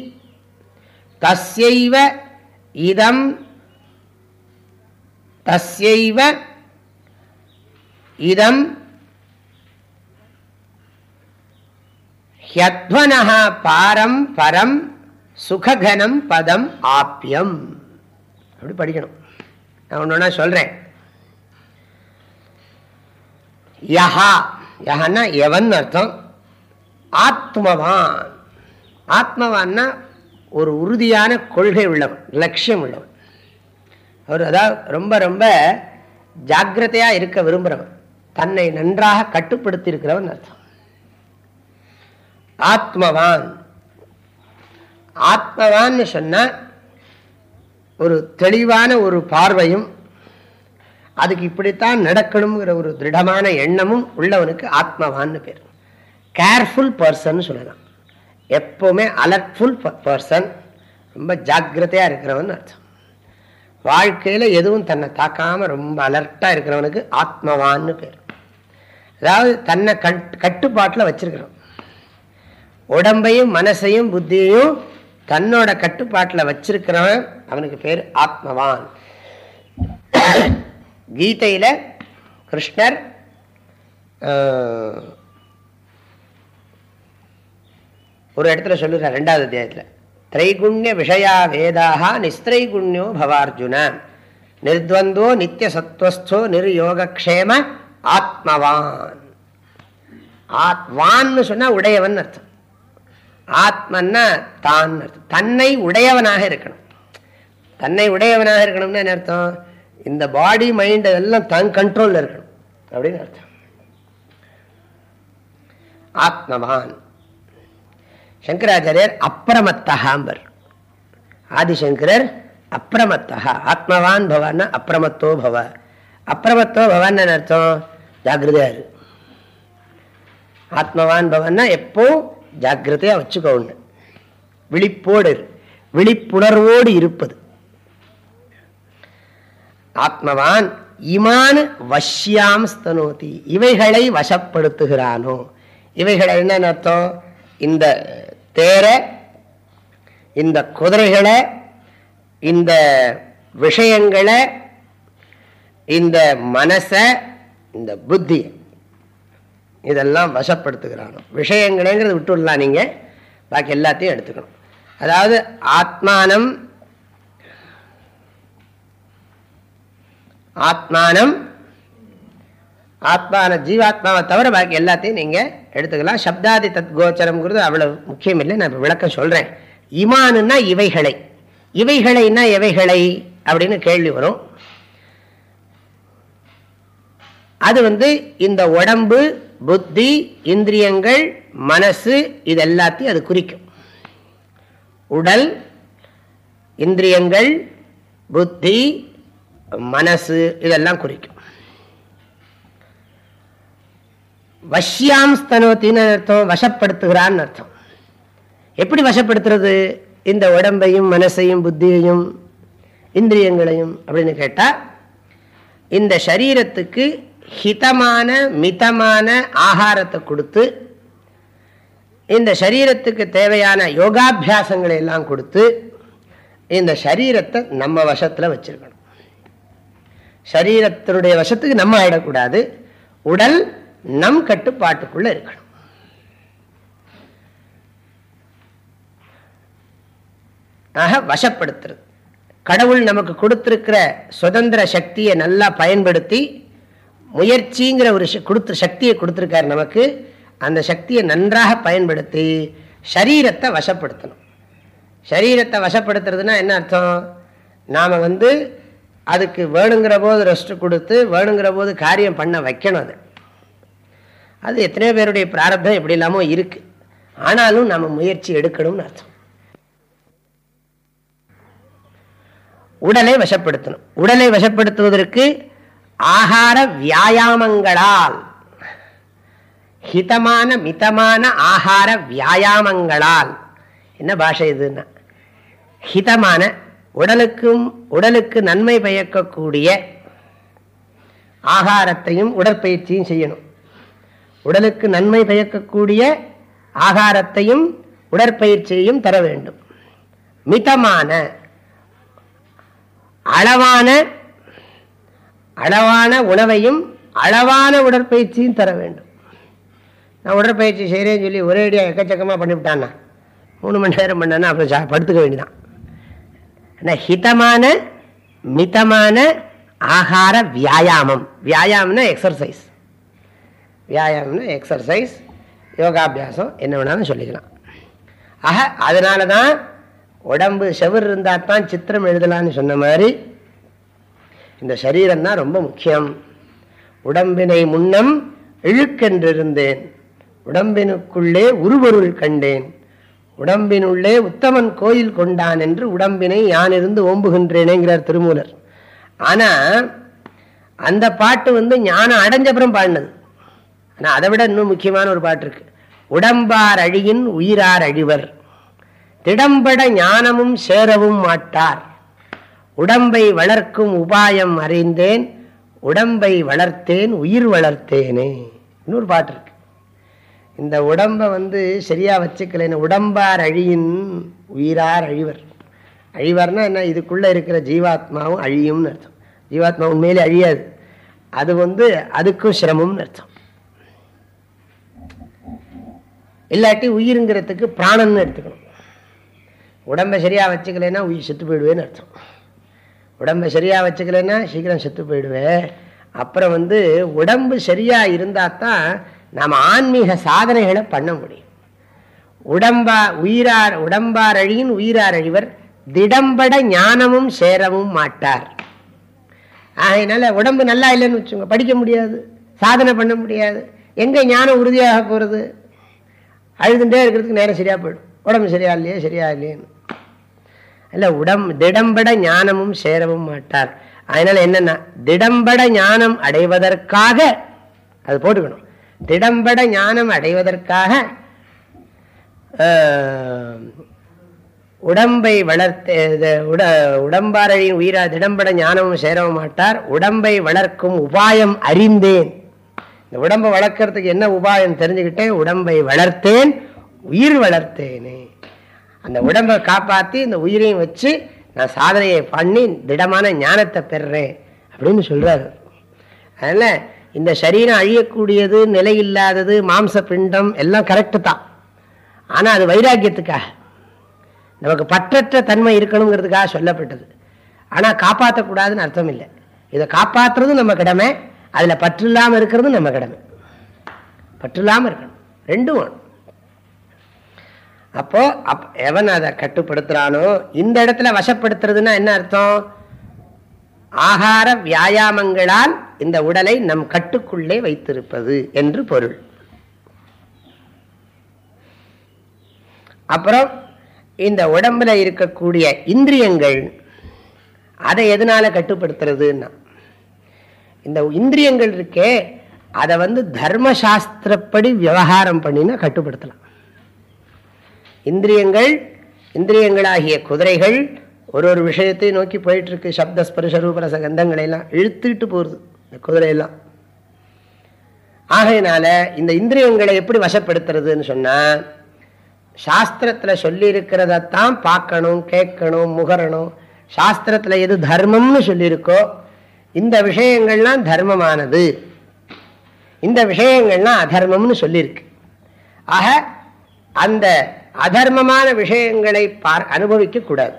தஸ்யைவ இதம் தஸ்யைவ இதம் ஹியத்வனஹ பாரம் பரம் சுககனம் பதம் ஆப்பியம் அப்படி படிக்கணும். நான் ஒன்று ஒன்றா சொல்கிறேன் யஹா. யஹன்னா எவன் அர்த்தம்? ஆத்மவான். ஆத்மவான்னா ஒரு உறுதியான கொள்கை உள்ளவன் லட்சியம் உள்ளவன். அவர் அதாவது ரொம்ப ரொம்ப ஜாக்கிரதையாக இருக்க விரும்புகிறவன் தன்னை நன்றாக கட்டுப்படுத்தி இருக்கிறவன் அர்த்தம். ஆத்மவான். ஆத்மவான்னு சொன்ன ஒரு தெளிவான ஒரு பார்வையும் அதுக்கு இப்படித்தான் நடக்கணுங்கிற ஒரு திருடமான எண்ணமும் உள்ளவனுக்கு ஆத்மவான்னு பேர். கேர்ஃபுல் பர்சன் சொல்லலாம். எப்போவுமே அலர்ட்ஃபுல் பர்சன் ரொம்ப ஜாக்கிரதையாக இருக்கிறவன் அர்த்தம். வாழ்க்கையில் எதுவும் தன்னை தாக்காமல் ரொம்ப அலர்ட்டாக இருக்கிறவனுக்கு ஆத்மவான்னு பேர். அதாவது தன்னை கட் கட்டுப்பாட்டில் வச்சிருக்கிறோம். உடம்பையும் மனசையும் புத்தியையும் தன்னோட கட்டுப்பாட்டில் வச்சிருக்கிறவன் அவனுக்கு பேர் ஆத்மவான். கீதையில் கிருஷ்ணர் ஒரு இடத்துல சொல்லுறார் ரெண்டாவது அத்தியாயத்தில். திரைகுண்ய விஷயா வேதாக நிஸ்திரைகுண்யோ பவார்ஜுன. நிர்த்வந்தோ நித்திய சத்வஸ்தோ நிர்யோகக்ஷேம ஆத்மவான். வான்னு சொன்னால் உடையவன் அர்த்தம். ஆத்மன்னா தான் அர்த்தம். தன்னை உடையவனாக இருக்கணும். தன்னை உடையவனாக இருக்கணும்னு என்ன அர்த்தம்? இந்த பாடி மைண்ட் எல்லாம் தன் கண்ட்ரோலில் இருக்கணும். அப்படின்னு அர்த்தம். ஆத்மவான். சங்கராச்சாரியர் அப்பிரமத்தகாம்பர் ஆதிசங்கரர் அப்பிரமத்தகா ஆத்மவான் பவான்னா அப்பிரமத்தோ பவ. அப்பிரமத்தோ பவான் அர்த்தம்? ஜாகிரதையா இரு. ஆத்மவான் பவன்னா எப்போ ஜாகிரதையா வச்சுக்கோன்னு. விழிப்போடு விழிப்புணர்வோடு இருப்பது. ஆத்மவான் இமான் வஷ்யாம் ஸ்தனோதி. இவைகளை வசப்படுத்துகிறானோ. இவைகளை என்னன்னு அர்த்தம்? இந்த தேரை இந்த குதிரைகளை இந்த விஷயங்களை இந்த மனசை இந்த புத்தி இதெல்லாம் வசப்படுத்துகிறானோ விஷயங்களேங்கிறது விட்டுடலாம் நீங்கள் பாக்கி எல்லாத்தையும் எடுத்துக்கணும். அதாவது ஆத்மானம் ஆத்மானம் ஆத்மான ஜீவாத்மாவை தவிர பாக்கி எல்லாத்தையும் நீங்கள் எடுத்துக்கலாம். சப்தாதி தத் கோச்சரம்ங்கிறது அவ்வளவு முக்கியம் இல்லை நான் விளக்கம் சொல்கிறேன் இமானுன்னா இவைகளை. இவைகளைன்னா எவைகளை? அப்படின்னு கேள்வி வரும். அது வந்து இந்த உடம்பு புத்தி இந்திரியங்கள் மனசு இது எல்லாத்தையும் அது குறிக்கும். உடல் இந்திரியங்கள் புத்தி மனசு இதெல்லாம் குறிக்கும். வஷ்யாம் ஸ்தனோத்தின்னு அர்த்தம் வசப்படுத்துகிறான்னு அர்த்தம். எப்படி வசப்படுத்துறது? இந்த உடம்பையும் மனசையும் புத்தியையும் இந்திரியங்களையும் அப்படின்னு கேட்டால் இந்த சரீரத்துக்கு ஹிதமான மிதமான ஆகாரத்தை கொடுத்து இந்த சரீரத்துக்கு தேவையான யோகாபியாசங்களை எல்லாம் கொடுத்து இந்த சரீரத்தை நம்ம வசத்தில் வச்சிருக்கணும். சரீரத்தினுடைய வசத்துக்கு நம்ம ஆயிடக்கூடாது. உடல் நம் கட்டுப்பாட்டுக்குள்ள இருக்கணும். ஆக வசப்படுத்துறது. கடவுள் நமக்கு கொடுத்துருக்கிற சுதந்திர சக்தியை நல்லா பயன்படுத்தி முயற்சிங்கிற ஒரு கொடுத்து சக்தியை கொடுத்துருக்காரு நமக்கு. அந்த சக்தியை நன்றாக பயன்படுத்தி சரீரத்தை வசப்படுத்தணும். சரீரத்தை வசப்படுத்துறதுனா என்ன அர்த்தம்? நாம் வந்து அதுக்கு வேணுங்கிற போது ரெஸ்ட் கொடுத்து வேணுங்கிற போது காரியம் பண்ண வைக்கணும் அது. அது எத்தனையோ பேருடைய பிராரப்தம் எப்படி இல்லாமல் இருக்கு. ஆனாலும் நம்ம முயற்சி எடுக்கணும்னு அர்த்தம். உடலை வசப்படுத்தணும். உடலை வசப்படுத்துவதற்கு ஆகார வியாயாமங்களால் ஹிதமான மிதமான ஆகார வியாயாமங்களால் என்ன பாஷை இதுன்னா? ஹிதமான உடலுக்கும் உடலுக்கு நன்மை பயக்கக்கூடிய ஆகாரத்தையும் உடற்பயிற்சியும் செய்யணும். உடலுக்கு நன்மை பயக்கக்கூடிய ஆகாரத்தையும் உடற்பயிற்சியையும் தர வேண்டும். மிதமான அளவான அளவான உணவையும் அளவான உடற்பயிற்சியும் தர வேண்டும். நான் உடற்பயிற்சி செய்கிறேன்னு சொல்லி ஒரே அடியாக எக்கச்சக்கமாக பண்ணிவிட்டான்னா மூணு மணி நேரம் பண்ணேன்னா அப்புறம் படுத்துக்க வேண்டியதான் ஆனால் ஹிதமான மிதமான ஆகார வியாயாமம். வியாயாமம்னா எக்ஸர்சைஸ் வியாயாமம்னா எக்ஸசைஸ் யோகாபியாசம் என்ன வேணாலும் சொல்லிக்கலாம். ஆக அதனால தான் உடம்பு செவர் இருந்தால் தான் சித்திரம் எழுதலான்னு சொன்ன மாதிரி இந்த சரீரம் தான் ரொம்ப முக்கியம். உடம்பினை முன்னம் இழுக்கென்றிருந்தேன். உடம்பினுக்குள்ளே உருவருள் கண்டேன். உடம்பினுள்ளே உத்தமன் கோயில் கொண்டான் என்று உடம்பினை யான் இருந்து ஓம்புகின்றேனேங்கிறார் திருமூலர். ஆனால் அந்த பாட்டு வந்து ஞானம் அடைஞ்சப்புறம் பாடினது. ஆனால் அதை விட இன்னும் முக்கியமான ஒரு பாட்டு இருக்கு. உடம்பார் அழியின் உயிரார் அழிவர். திடம்பட ஞானமும் சேரவும் மாட்டார். உடம்பை வளர்க்கும் உபாயம் அறிந்தேன். உடம்பை வளர்த்தேன் உயிர் வளர்த்தேனே. இன்னொரு பாட்டு இருக்கு. இந்த உடம்பை வந்து சரியா வச்சுக்கலைன்னு உடம்பார் அழியின் உயிரார் அழிவர். அழிவர்னா என்ன இதுக்குள்ள இருக்கிற ஜீவாத்மாவும் அழியும்னு அர்த்தம். ஜீவாத்மா உண்மையிலே அழியாது. அது வந்து அதுக்கும் சிரமம்னு அர்த்தம். இல்லாட்டி உயிருங்கிறதுக்கு பிராணன்னு எடுத்துக்கணும். உடம்பை சரியாக வச்சுக்கலைன்னா உயிர் செத்து போயிடுவேன்னு அர்த்தம். உடம்பை சரியாக வச்சுக்கலைன்னா சீக்கிரம் செத்து போயிடுவேன் அப்புறம் வந்து உடம்பு சரியாக இருந்தால் தான் நாம் ஆன்மீக சாதனைகளை பண்ண முடியும். உடம்பா உயிரார் உடம்பாரழியின் உயிரார் திடம்பட ஞானமும் சேரவும் மாட்டார். ஆகையினால உடம்பு நல்லா இல்லைன்னு வச்சுங்க படிக்க முடியாது சாதனை பண்ண முடியாது. எங்கே ஞானம் உறுதியாக போகிறது அழுதுண்டே இருக்கிறதுக்கு நேரம் சரியாக போயிடும். உடம்பு சரியா இல்லையே சரியா இல்லையேன்னு. இல்லை உடம் திடம்பட ஞானமும் சேரவும் மாட்டார். அதனால் என்னென்னா திடம்பட ஞானம் அடைவதற்காக அது போட்டுக்கணும். திடம்பட ஞானம் அடைவதற்காக உடம்பை வளர்த்த உட உடம்பாரையின் உயிரா திடம்பட ஞானமும் சேரவும் மாட்டார். உடம்பை வளர்க்கும் உபாயம் அறிந்தேன். இந்த உடம்பை வளர்க்கறதுக்கு என்ன உபாயம் தெரிஞ்சுக்கிட்டேன் உடம்பை வளர்த்தேன் உயிர் வளர்த்தேனே. அந்த உடம்பை காப்பாற்றி இந்த உயிரையும் வச்சு நான் சாதனையை பண்ணி திடமான ஞானத்தை பெறுறேன் அப்படின்னு சொல்கிறார் அதனால் இந்த சரீரம் அழியக்கூடியது நிலை இல்லாதது மாம்ச பிண்டம் எல்லாம் கரெக்டு தான். ஆனால் அது வைராக்கியத்துக்காக. நமக்கு பற்றற்ற தன்மை இருக்கணுங்கிறதுக்காக சொல்லப்பட்டது. ஆனால் காப்பாற்றக்கூடாதுன்னு அர்த்தம் இல்லை. இதை காப்பாற்றுறதும் நம்ம கடமை அதில் பற்று இல்லாமல் இருக்கிறது நம்ம கடமை. பற்று இல்லாமல் இருக்கணும். ரெண்டும் வேணும். அப்போ அப் எவன் அதை கட்டுப்படுத்துறானோ இந்த இடத்துல வசப்படுத்துறதுன்னா என்ன அர்த்தம்? ஆகார வியாயாமங்களால் இந்த உடலை நம் கட்டுக்குள்ளே வைத்திருப்பது என்று பொருள். அப்புறம் இந்த உடம்புல இருக்கக்கூடிய இந்திரியங்கள் அதை எதனால கட்டுப்படுத்துறதுன்னா இந்த இந்திரியங்கள் இருக்கே அதை வந்து தர்மசாஸ்திரப்படி விவகாரம் பண்ணினா கட்டுப்படுத்தலாம். இந்திரியங்கள் இந்திரியங்களாகிய குதிரைகள் ஒரு ஒரு விஷயத்தை நோக்கி போயிட்டு இருக்கு சப்த ஸ்பர்ஷ ரூபரச கந்தங்களை எல்லாம் இழுத்துட்டு போகுது இந்த குதிரையெல்லாம். ஆகையினால இந்த இந்திரியங்களை எப்படி வசப்படுத்துறதுன்னு சொன்னா சாஸ்திரத்துல சொல்லியிருக்கிறதத்தான் பார்க்கணும் கேட்கணும் முகரணும். சாஸ்திரத்துல எது தர்மம்னு சொல்லியிருக்கோ இந்த விஷயங்கள்லாம் தர்மமானது. இந்த விஷயங்கள்லாம் அதர்மம்னு சொல்லியிருக்கு ஆக அந்த அதர்மமான விஷயங்களை பார் அனுபவிக்க கூடாது.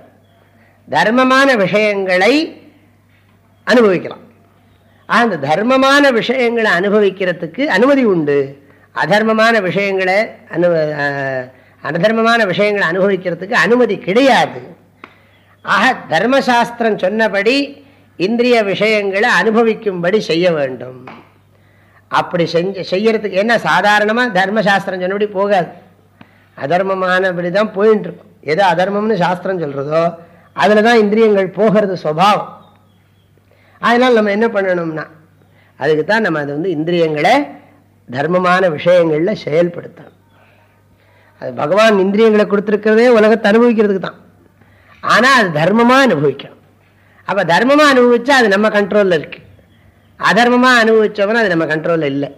தர்மமான விஷயங்களை அனுபவிக்கலாம். அந்த தர்மமான விஷயங்களை அனுபவிக்கிறதுக்கு அனுமதி உண்டு. அதர்மமான விஷயங்களை அனு அதர்மமான விஷயங்களை அனுபவிக்கிறதுக்கு அனுமதி கிடையாது. ஆக தர்மசாஸ்திரம் சொன்னபடி இந்திரிய விஷயங்களை அனுபவிக்கும்படி செய்ய வேண்டும். அப்படி செஞ்சு செய்யறதுக்கு என்ன சாதாரணமாக தர்மசாஸ்திரம் சொன்னபடி போகாது. அதர்மமானபடி தான் போயின்னு இருக்கும் எது அதர்மம்னு சாஸ்திரம் சொல்றதோ அதில் தான் இந்திரியங்கள் போகிறது சுவாவம் அதனால் நம்ம என்ன பண்ணணும்னா அதுக்கு தான் நம்ம அது வந்து இந்திரியங்களை தர்மமான விஷயங்களில் செயல்படுத்தணும். அது பகவான் இந்திரியங்களை கொடுத்துருக்கிறதே உலகத்தை அனுபவிக்கிறதுக்கு தான் ஆனால் அது தர்மமா அனுபவிக்கணும். அப்போ தர்மமாக அனுபவிச்சா அது நம்ம கண்ட்ரோலில் இருக்கு. அதர்மமாக அனுபவிச்சவன அது நம்ம கண்ட்ரோலில் இல்லை.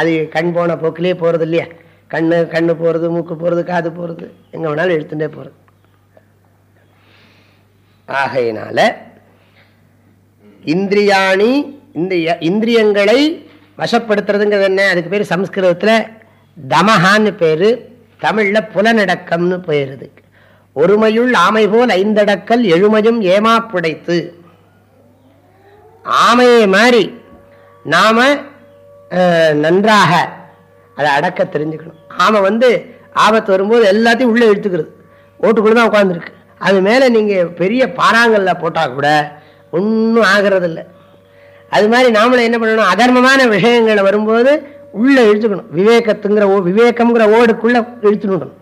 அது கண் போன போக்கிலே போகிறது இல்லையா? கண்ணு கண்ணு போகிறது மூக்கு போகிறது காது போகிறது எங்கே வேணாலும் எழுத்துட்டே போகிறது ஆகையினால இந்திரியாணி இந்த இந்திரியங்களை வசப்படுத்துறதுங்கிறது என்ன? அதுக்கு பேர் சம்ஸ்கிருதத்தில் தமஹான்னு பேர். தமிழில் புலனடக்கம்னு போயிடுது ஒருமையுள் ஆமை போல் ஐந்தடக்கல் எழுமையும் ஏமா புடைத்து. ஆமையை மாதிரி நாம நன்றாக. அதை அடக்க தெரிஞ்சுக்கணும். ஆமை வந்து ஆபத்து வரும்போது எல்லாத்தையும் உள்ளே இழுத்துக்கிறது. ஓட்டுக்குள்ளே தான் உட்காந்துருக்கு அது மேலே நீங்கள் பெரிய பாறாங்கல்ல போட்டால் கூட ஒன்றும் ஆகிறது அது மாதிரி நாமளும் என்ன பண்ணணும்? அதர்மமான விஷயங்களை வரும்போது உள்ளே இழுத்துக்கணும். விவேகத்துங்கிற ஓ விவேகம்ங்கிற ஓடுக்குள்ளே இழுத்துடணும்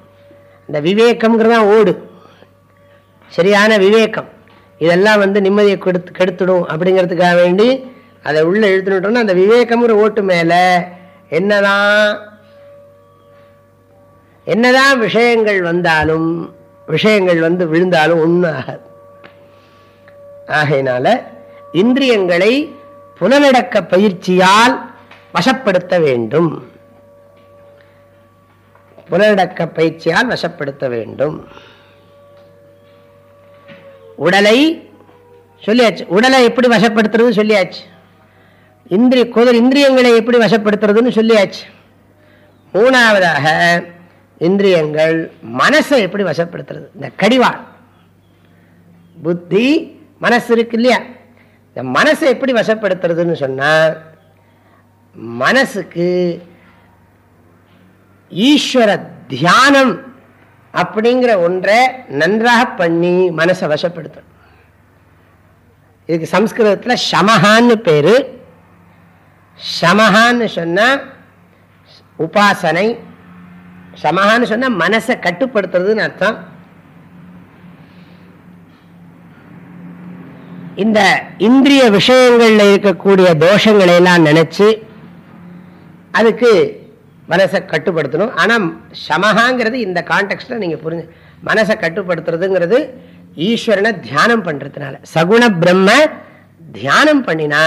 இந்த விவேகம்ங்கிறதான் ஓடு. சரியான விவேகம். இதெல்லாம் வந்து நிம்மதியை கெடுத்து கெடுத்துடும் அப்படிங்கிறதுக்காக வேண்டி அதை உள்ள இழுத்துட்டோம்னா அந்த விவேகம்ங்கிற ஓட்டு மேல என்னதான் என்னதான் விஷயங்கள் வந்தாலும் விஷயங்கள் வந்து விழுந்தாலும் ஒன்றாகாது ஆகையினால இந்திரியங்களை புலனடக்க பயிற்சியால் வசப்படுத்த வேண்டும். புலனடக்க பயிற்சியால் வசப்படுத்த வேண்டும். உடலை சொல்லியாச்சு. உடலை எப்படி வசப்படுத்துறது சொல்லியாச்சு. இந்திரிய குதிர் இந்திரியங்களை எப்படி வசப்படுத்துறதுன்னு சொல்லியாச்சு. மூணாவதாக இந்திரியங்கள் மனசை எப்படி வசப்படுத்துறது? இந்த கடிவாள். புத்தி மனசு இருக்கு இல்லையா? இந்த மனசை எப்படி வசப்படுத்துறதுன்னு சொன்னால் மனசுக்கு ஈஸ்வர தியானம் அப்படிங்கிற ஒன்றை நன்றாக பண்ணி மனசை வசப்படுத்தணும். இதுக்கு சம்ஸ்கிருதத்தில் ஷமஹான்னு பேரு. ஷமஹான்னு சொன்னா உபாசனை. சமஹான்னு சொன்னா மனசை கட்டுப்படுத்துறதுன்னு அர்த்தம். இந்த இந்திரிய விஷயங்கள்ல இருக்கக்கூடிய தோஷங்களை எல்லாம் நினைச்சு அதுக்கு மனசை கட்டுப்படுத்தணும். ஆனால் சமஹாங்கிறது இந்த கான்டெக்ட்டில் நீங்க புரிஞ்சு மனசை கட்டுப்படுத்துறதுங்கிறது ஈஸ்வரனை தியானம் பண்றதுனால. சகுண பிரம்ம தியானம் பண்ணினா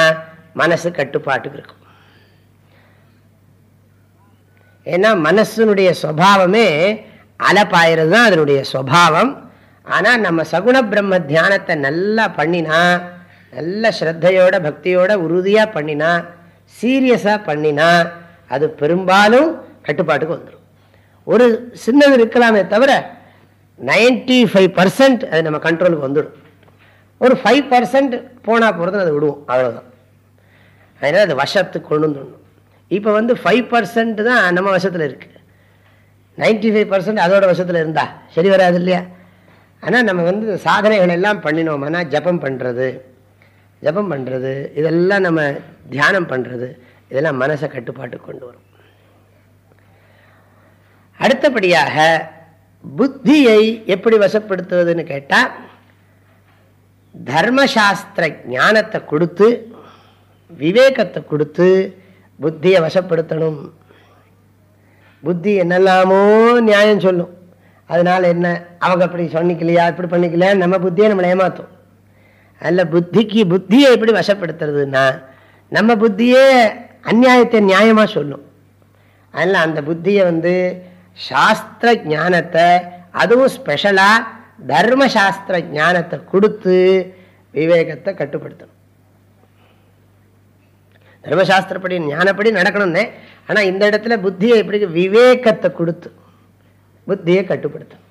மனசு கட்டுப்பாட்டுக்கு இருக்கும். ஏன்னா மனசுனுடைய சுவாவமே அலப்பாயிறது தான் அதனுடைய சுவாவம். ஆனால் நம்ம சகுண பிரம்ம தியானத்தை நல்லா பண்ணினா நல்ல ஸ்ரத்தையோட பக்தியோட உறுதியாக பண்ணினா சீரியஸாக பண்ணினா அது பெரும்பாலும் கட்டுப்பாட்டுக்கு வந்துடும் ஒரு சின்னது இருக்கலாமே தவிர நைன்டி ஃபைவ் பர்சன்ட் அது நம்ம கண்ட்ரோலுக்கு வந்துடும். ஒரு ஃபைவ் பர்சன்ட் போனால் போகிறது அதை விடுவோம் அவ்வளோதான் அதனால் அது வசத்துக்கு கொண்டு வந்துடணும். இப்போ வந்து ஃபைவ் பர்சன்ட் தான் நம்ம வசத்தில் இருக்குது நைன்டி ஃபைவ் பர்சன்ட் அதோட வசத்தில் இருந்தா சரி வராது இல்லையா? ஆனால் நம்ம வந்து சாதனைகள் எல்லாம் பண்ணினோம்னா ஜபம் பண்ணுறது ஜபம் பண்ணுறது இதெல்லாம் நம்ம தியானம் பண்ணுறது இதெல்லாம் மனசை கட்டுப்பாட்டு கொண்டு வரும். அடுத்தபடியாக புத்தியை எப்படி வசப்படுத்துவதுன்னு கேட்டால் தர்மசாஸ்திர ஞானத்தை கொடுத்து விவேகத்தை கொடுத்து புத்தியை வசப்படுத்தணும். புத்தி என்னெல்லாமோ நியாயம் சொல்லும். அதனால என்ன அவங்க அப்படி சொன்னிக்கலையா இப்படி பண்ணிக்கலையா நம்ம புத்தியை நம்மளை ஏமாத்தும். அதில் புத்திக்கு புத்தியை எப்படி வசப்படுத்துறதுன்னா நம்ம புத்தியே அந்நியாயத்தை நியாயமாக சொல்லும். அதில் அந்த புத்தியை வந்து சாஸ்திர ஞானத்தை அதுவும் ஸ்பெஷலாக தர்மசாஸ்திர ஞானத்தை கொடுத்து விவேகத்தை கட்டுப்படுத்தணும். தர்மசாஸ்திரப்படி ஞானப்படி நடக்கணும்னே. ஆனால் இந்த இடத்துல புத்தியை எப்படி விவேகத்தை கொடுத்து புத்தியை கட்டுப்படுத்தும்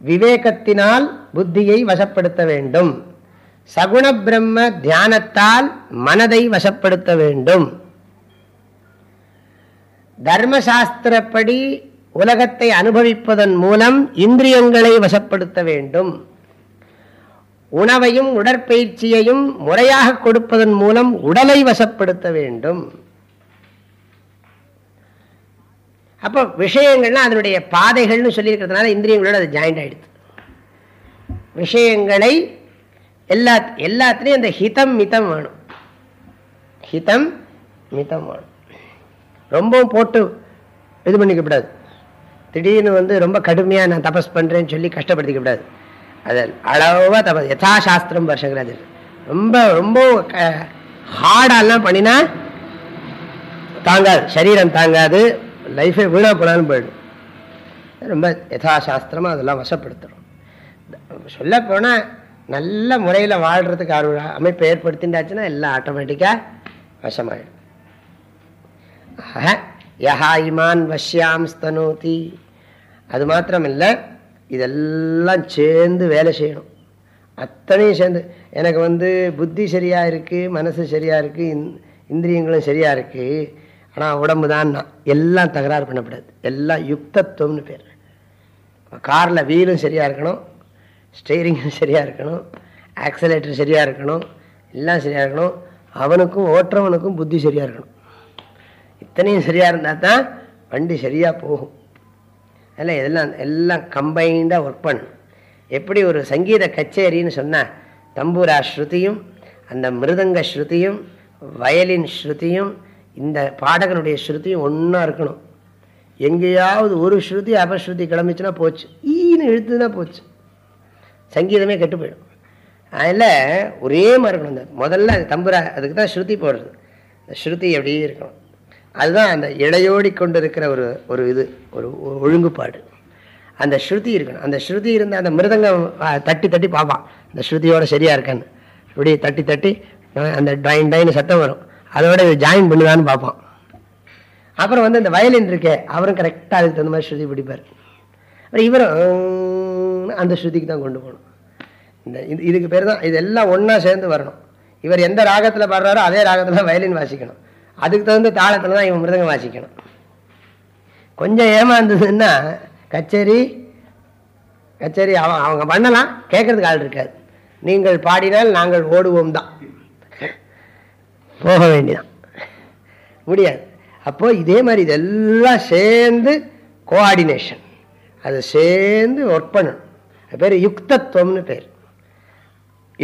விவேகத்தினால் புத்தியை வசப்படுத்த வேண்டும். சகுண பிரம்ம தியானத்தால் மனதை வசப்படுத்த வேண்டும். தர்மசாஸ்திரப்படி உலகத்தை அனுபவிப்பதன் மூலம் இந்திரியங்களை வசப்படுத்த வேண்டும். உணவையும் உடற்பயிற்சியையும் முறையாக கொடுப்பதன் மூலம் உடலை வசப்படுத்த வேண்டும். அப்போ விஷயங்கள்லாம் அதனுடைய பாதைகள்னு சொல்லியிருக்கிறதுனால இந்திரியங்களோட அது ஜாயிண்ட் ஆயிடுச்சு விஷயங்களை எல்லா எல்லாத்துலேயும் அந்த ஹிதம் மிதம் வேணும். ஹிதம் மிதம் வேணும். ரொம்பவும் போட்டு இது பண்ணிக்கப்படாது திடீர்னு வந்து ரொம்ப கடுமையாக நான் தபஸ் பண்ணுறேன்னு சொல்லி கஷ்டப்படுத்திக்கப்படாது அது அளவாக தபஸ் யதாசாஸ்திரம் வருஷங்கிறது ரொம்ப ரொம்ப ஹார்டாலாம் பண்ணினா தாங்காது சரீரம் தாங்காது லைஃபே வீணாக போனாலும் போயிடும். ரொம்ப யதாசாஸ்திரமாக அதெல்லாம் வசப்படுத்துகிறோம் சொல்ல போனால் நல்ல முறையில் வாழ்கிறதுக்கு அரு அமைப்பை ஏற்படுத்திண்டாச்சுன்னா எல்லாம் ஆட்டோமேட்டிக்காக வசமாயிடும். யஹா இமான் வஷ்யாம் ஸ்தனோதி. அது மாத்திரம் இல்லை இதெல்லாம் சேர்ந்து வேலை செய்யணும். அத்தனையும் சேர்ந்து எனக்கு வந்து புத்தி சரியாக இருக்குது மனசு சரியாக இருக்குது இந்திரியங்களும் சரியாக இருக்குது ஆனால் உடம்பு தான் எல்லாம் தகராறு பண்ணப்படாது. எல்லாம் யுக்தத்துவம்னு பேர். காரில் வீலும் சரியாக இருக்கணும் ஸ்டெயரிங்கும் சரியாக இருக்கணும் ஆக்சலேட்டர் சரியாக இருக்கணும் எல்லாம் சரியாக இருக்கணும் அவனுக்கும் ஓட்டுறவனுக்கும் புத்தி சரியாக இருக்கணும். இத்தனையும் சரியாக இருந்தால் தான் வண்டி சரியாக போகும். அதில் இதெல்லாம் எல்லாம் கம்பைண்டாக ஒர்க் பண்ணும் எப்படி ஒரு சங்கீத கச்சேரின்னு சொன்னால் தம்பூரா ஸ்ருதியும் அந்த மிருதங்க ஸ்ருதியும் வயலின் ஸ்ருதியும் இந்த பாடகனுடைய ஸ்ருதியும் ஒன்றா இருக்கணும். எங்கேயாவது ஒரு ஸ்ருதி அபஸ்ருதி கிளம்பிச்சுன்னா போச்சு. ஈன்னு இழுத்துனா போச்சு. சங்கீதமே கெட்டு போயிடும். அதில் ஒரே மாதிரி இருக்கணும். இந்த முதல்ல தம்புரா அதுக்கு தான் ஸ்ருதி போடுறது. இந்த ஸ்ருதி அப்படியே இருக்கணும். அதுதான் அந்த இடையோடி கொண்டு இருக்கிற ஒரு ஒரு இது ஒரு ஒழுங்குபாடு. அந்த ஸ்ருதி இருக்கணும். அந்த ஸ்ருதி இருந்தால் அந்த மிருதங்கம் தட்டி தட்டி பார்ப்பான். அந்த ஸ்ருதியோட சரியாக இருக்கான்னு. இப்படி தட்டி தட்டி அந்த டைன் டைன் சத்தம் வரும். அதோட இது ஜாயின் பண்ணுதான்னு பார்ப்பான். அப்புறம் வந்து இந்த வயலின் இருக்கே அவரும் கரெக்டாக அதுக்கு தகுந்த மாதிரி ஸ்ருதி பிடிப்பார். அப்புறம் இவரும் அந்த ஸ்ருதிக்கு தான் கொண்டு போகணும். இந்த இது இதுக்கு பேர் தான் இதெல்லாம் ஒன்றா சேர்ந்து வரணும். இவர் எந்த ராகத்தில் பாடுறாரோ அதே ராகத்தில் வயலின் வாசிக்கணும். அதுக்கு தகுந்த தாளத்தில் தான் இவன் மிருதங்கம் வாசிக்கணும். கொஞ்சம் ஏமாந்ததுன்னா கச்சேரி கச்சேரி அவன் அவங்க பண்ணலாம் கேட்கறதுக்கு ஆள் இருக்காது. நீங்கள் பாடினால் நாங்கள் ஓடுவோம் தான் போக வேண்டிதான். முடியாது. அப்போது இதே மாதிரி இதெல்லாம் சேர்ந்து கோஆர்டினேஷன் அது சேர்ந்து ஒர்க் பண்ணணும். அது பேர் யுக்தத்துவம்னு பேர்.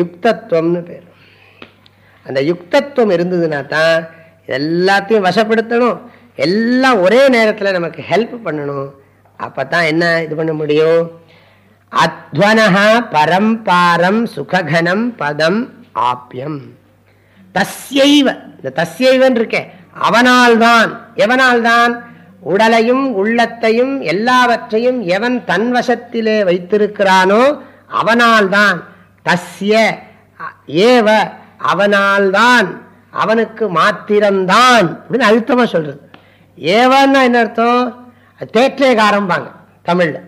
யுக்தத்துவம்னு பேர். அந்த யுக்தத்துவம் இருந்ததுன்னா தான் எல்லாத்தையும் வசப்படுத்தணும். எல்லாம் ஒரே நேரத்தில் நமக்கு ஹெல்ப் பண்ணணும். அப்போ தான் என்ன இது பண்ண முடியும்? அத்வனஹா பரம்பாரம் சுககனம் பதம் ஆப்பியம் தஸ்யைவ இந்த தஸ்யைவன் இருக்கேன் அவனால்தான் எவனால்தான்? உடலையும் உள்ளத்தையும் எல்லாவற்றையும் எவன் தன் வசத்திலே வைத்திருக்கிறானோ அவனால்தான். தஸ்ய ஏவ அவனால்தான். அவனுக்கு மாத்திரம்தான் அப்படின்னு அழுத்தமா சொல்றது. ஏவன்னா என்ன அர்த்தம்? தேற்றேகாரம் பாங்க தமிழ்ல.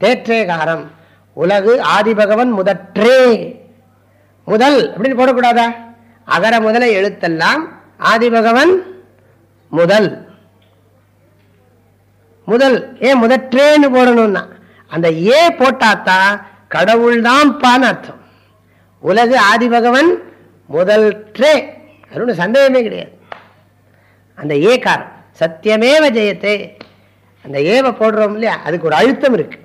தேற்றேகாரம். உலகு ஆதிபகவன் முதற்றே. முதல் அப்படின்னு போடக்கூடாதா? அகர முதல எழுத்தெல்லாம் ஆதிபகவன் முதல். முதல். ஏன் முதற்றேன்னு போடணும்னா அந்த ஏ போட்டாத்தான் கடவுள் தான் அர்த்தம். உலகு ஆதிபகவன் முதல் ட்ரே அது சந்தேகமே கிடையாது. அந்த ஏ காரம் சத்தியமேவ ஜெயத்தை அந்த ஏவை போடுறோம் இல்லையா அதுக்கு ஒரு அழுத்தம் இருக்கு.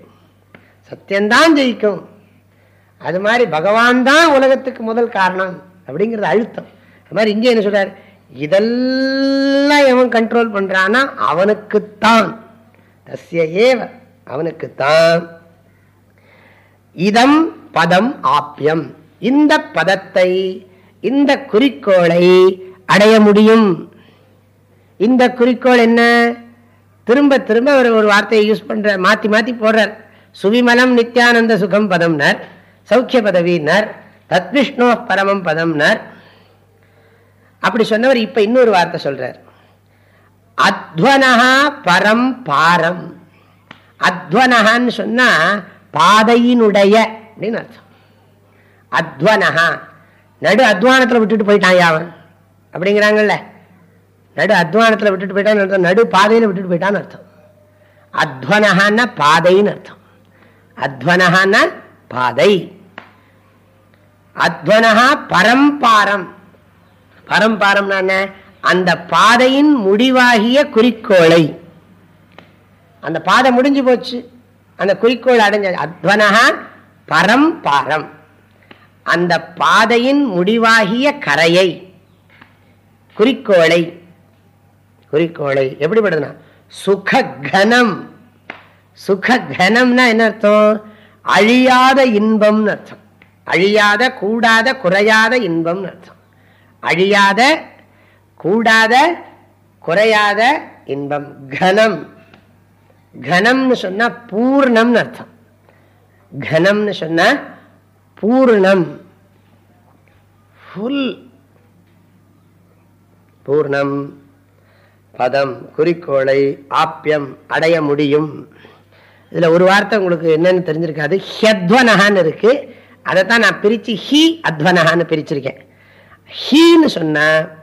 சத்தியம்தான் ஜெயிக்கும். அது மாதிரி பகவான் தான் உலகத்துக்கு முதல் காரணம் அப்படிங்கிறது அழுத்தம். அது மாதிரி இங்கே என்ன சொல்றாரு? இதெல்லாம் எவன் கண்ட்ரோல் பண்றான்னா அவனுக்குத்தான். தசிய ஏவ அவனுக்குத்தான். இதம் பதம் ஆப்பியம் இந்த பதத்தை இந்த குறிக்கோளை அடைய முடியும். இந்த குறிக்கோள் என்ன? திரும்ப திரும்ப அவர் ஒரு வார்த்தையை யூஸ் பண்ற மாத்தி மாத்தி போடுறார். சுவிமலம் நித்யானந்த சுகம் பதம்னர் சௌக்கிய பதவினர் தத்விஷ்ணோ பரமம் பதம்னர். அப்படி சொன்னவர் இப்ப இன்னொரு வார்த்தை சொல்றார். அத்வனஹா பரம் பாரம். அத்வனஹான்னு சொன்னா பாதையினுடைய அப்படின்னு அர்த்தம். அத்வனஹா. நடு அத்வானத்தில் விட்டுட்டு போயிட்டான் யாவன்? அப்படிங்கிறாங்கல்ல. நடு அத்வானத்தில் விட்டுட்டு போயிட்டான்னு அர்த்தம். நடு பாதையில் விட்டுட்டு போயிட்டான்னு அர்த்தம். அத்வனஹான்னா பாதைன்னு அர்த்தம். அத்வனஹான்னா பாதை. அத்வனஹா பரம்பாரம். பரம்பாரம்னா என்ன? அந்த பாதையின் முடிவாகிய குறிக்கோளை. அந்த பாதை முடிஞ்சு போச்சு. அந்த குறிக்கோள் அடைஞ்ச அத்வனஹா பரம்பாரம். அந்த பாதையின் முடிவாகிய கரையை. குறிக்கோளை. குறிக்கோளை எப்படிப்படுதுன்னா சுககனம். சுககனம்னா என்ன அர்த்தம்? அழியாத இன்பம்னு அர்த்தம். அழியாத கூடாத குறையாத இன்பம்னு அர்த்தம். அழியாத கூடாத குறையாத இன்பம். கனம். கனம்னு சொன்னா பூர்ணம்னு அர்த்தம். கனம்னு சொன்னா பூர்ணம். ஃபுல் பூர்ணம். பதம் குறிக்கோளை ஆப்பியம் அடைய முடியும். இதில் ஒரு வார்த்தை உங்களுக்கு என்னன்னு தெரிஞ்சிருக்காது. ஹெத்வனகான்னு இருக்கு. அதைத்தான் நான் பிரித்து ஹி அத்வனஹான்னு பிரிச்சிருக்கேன். ஹீன்னு சொன்னால்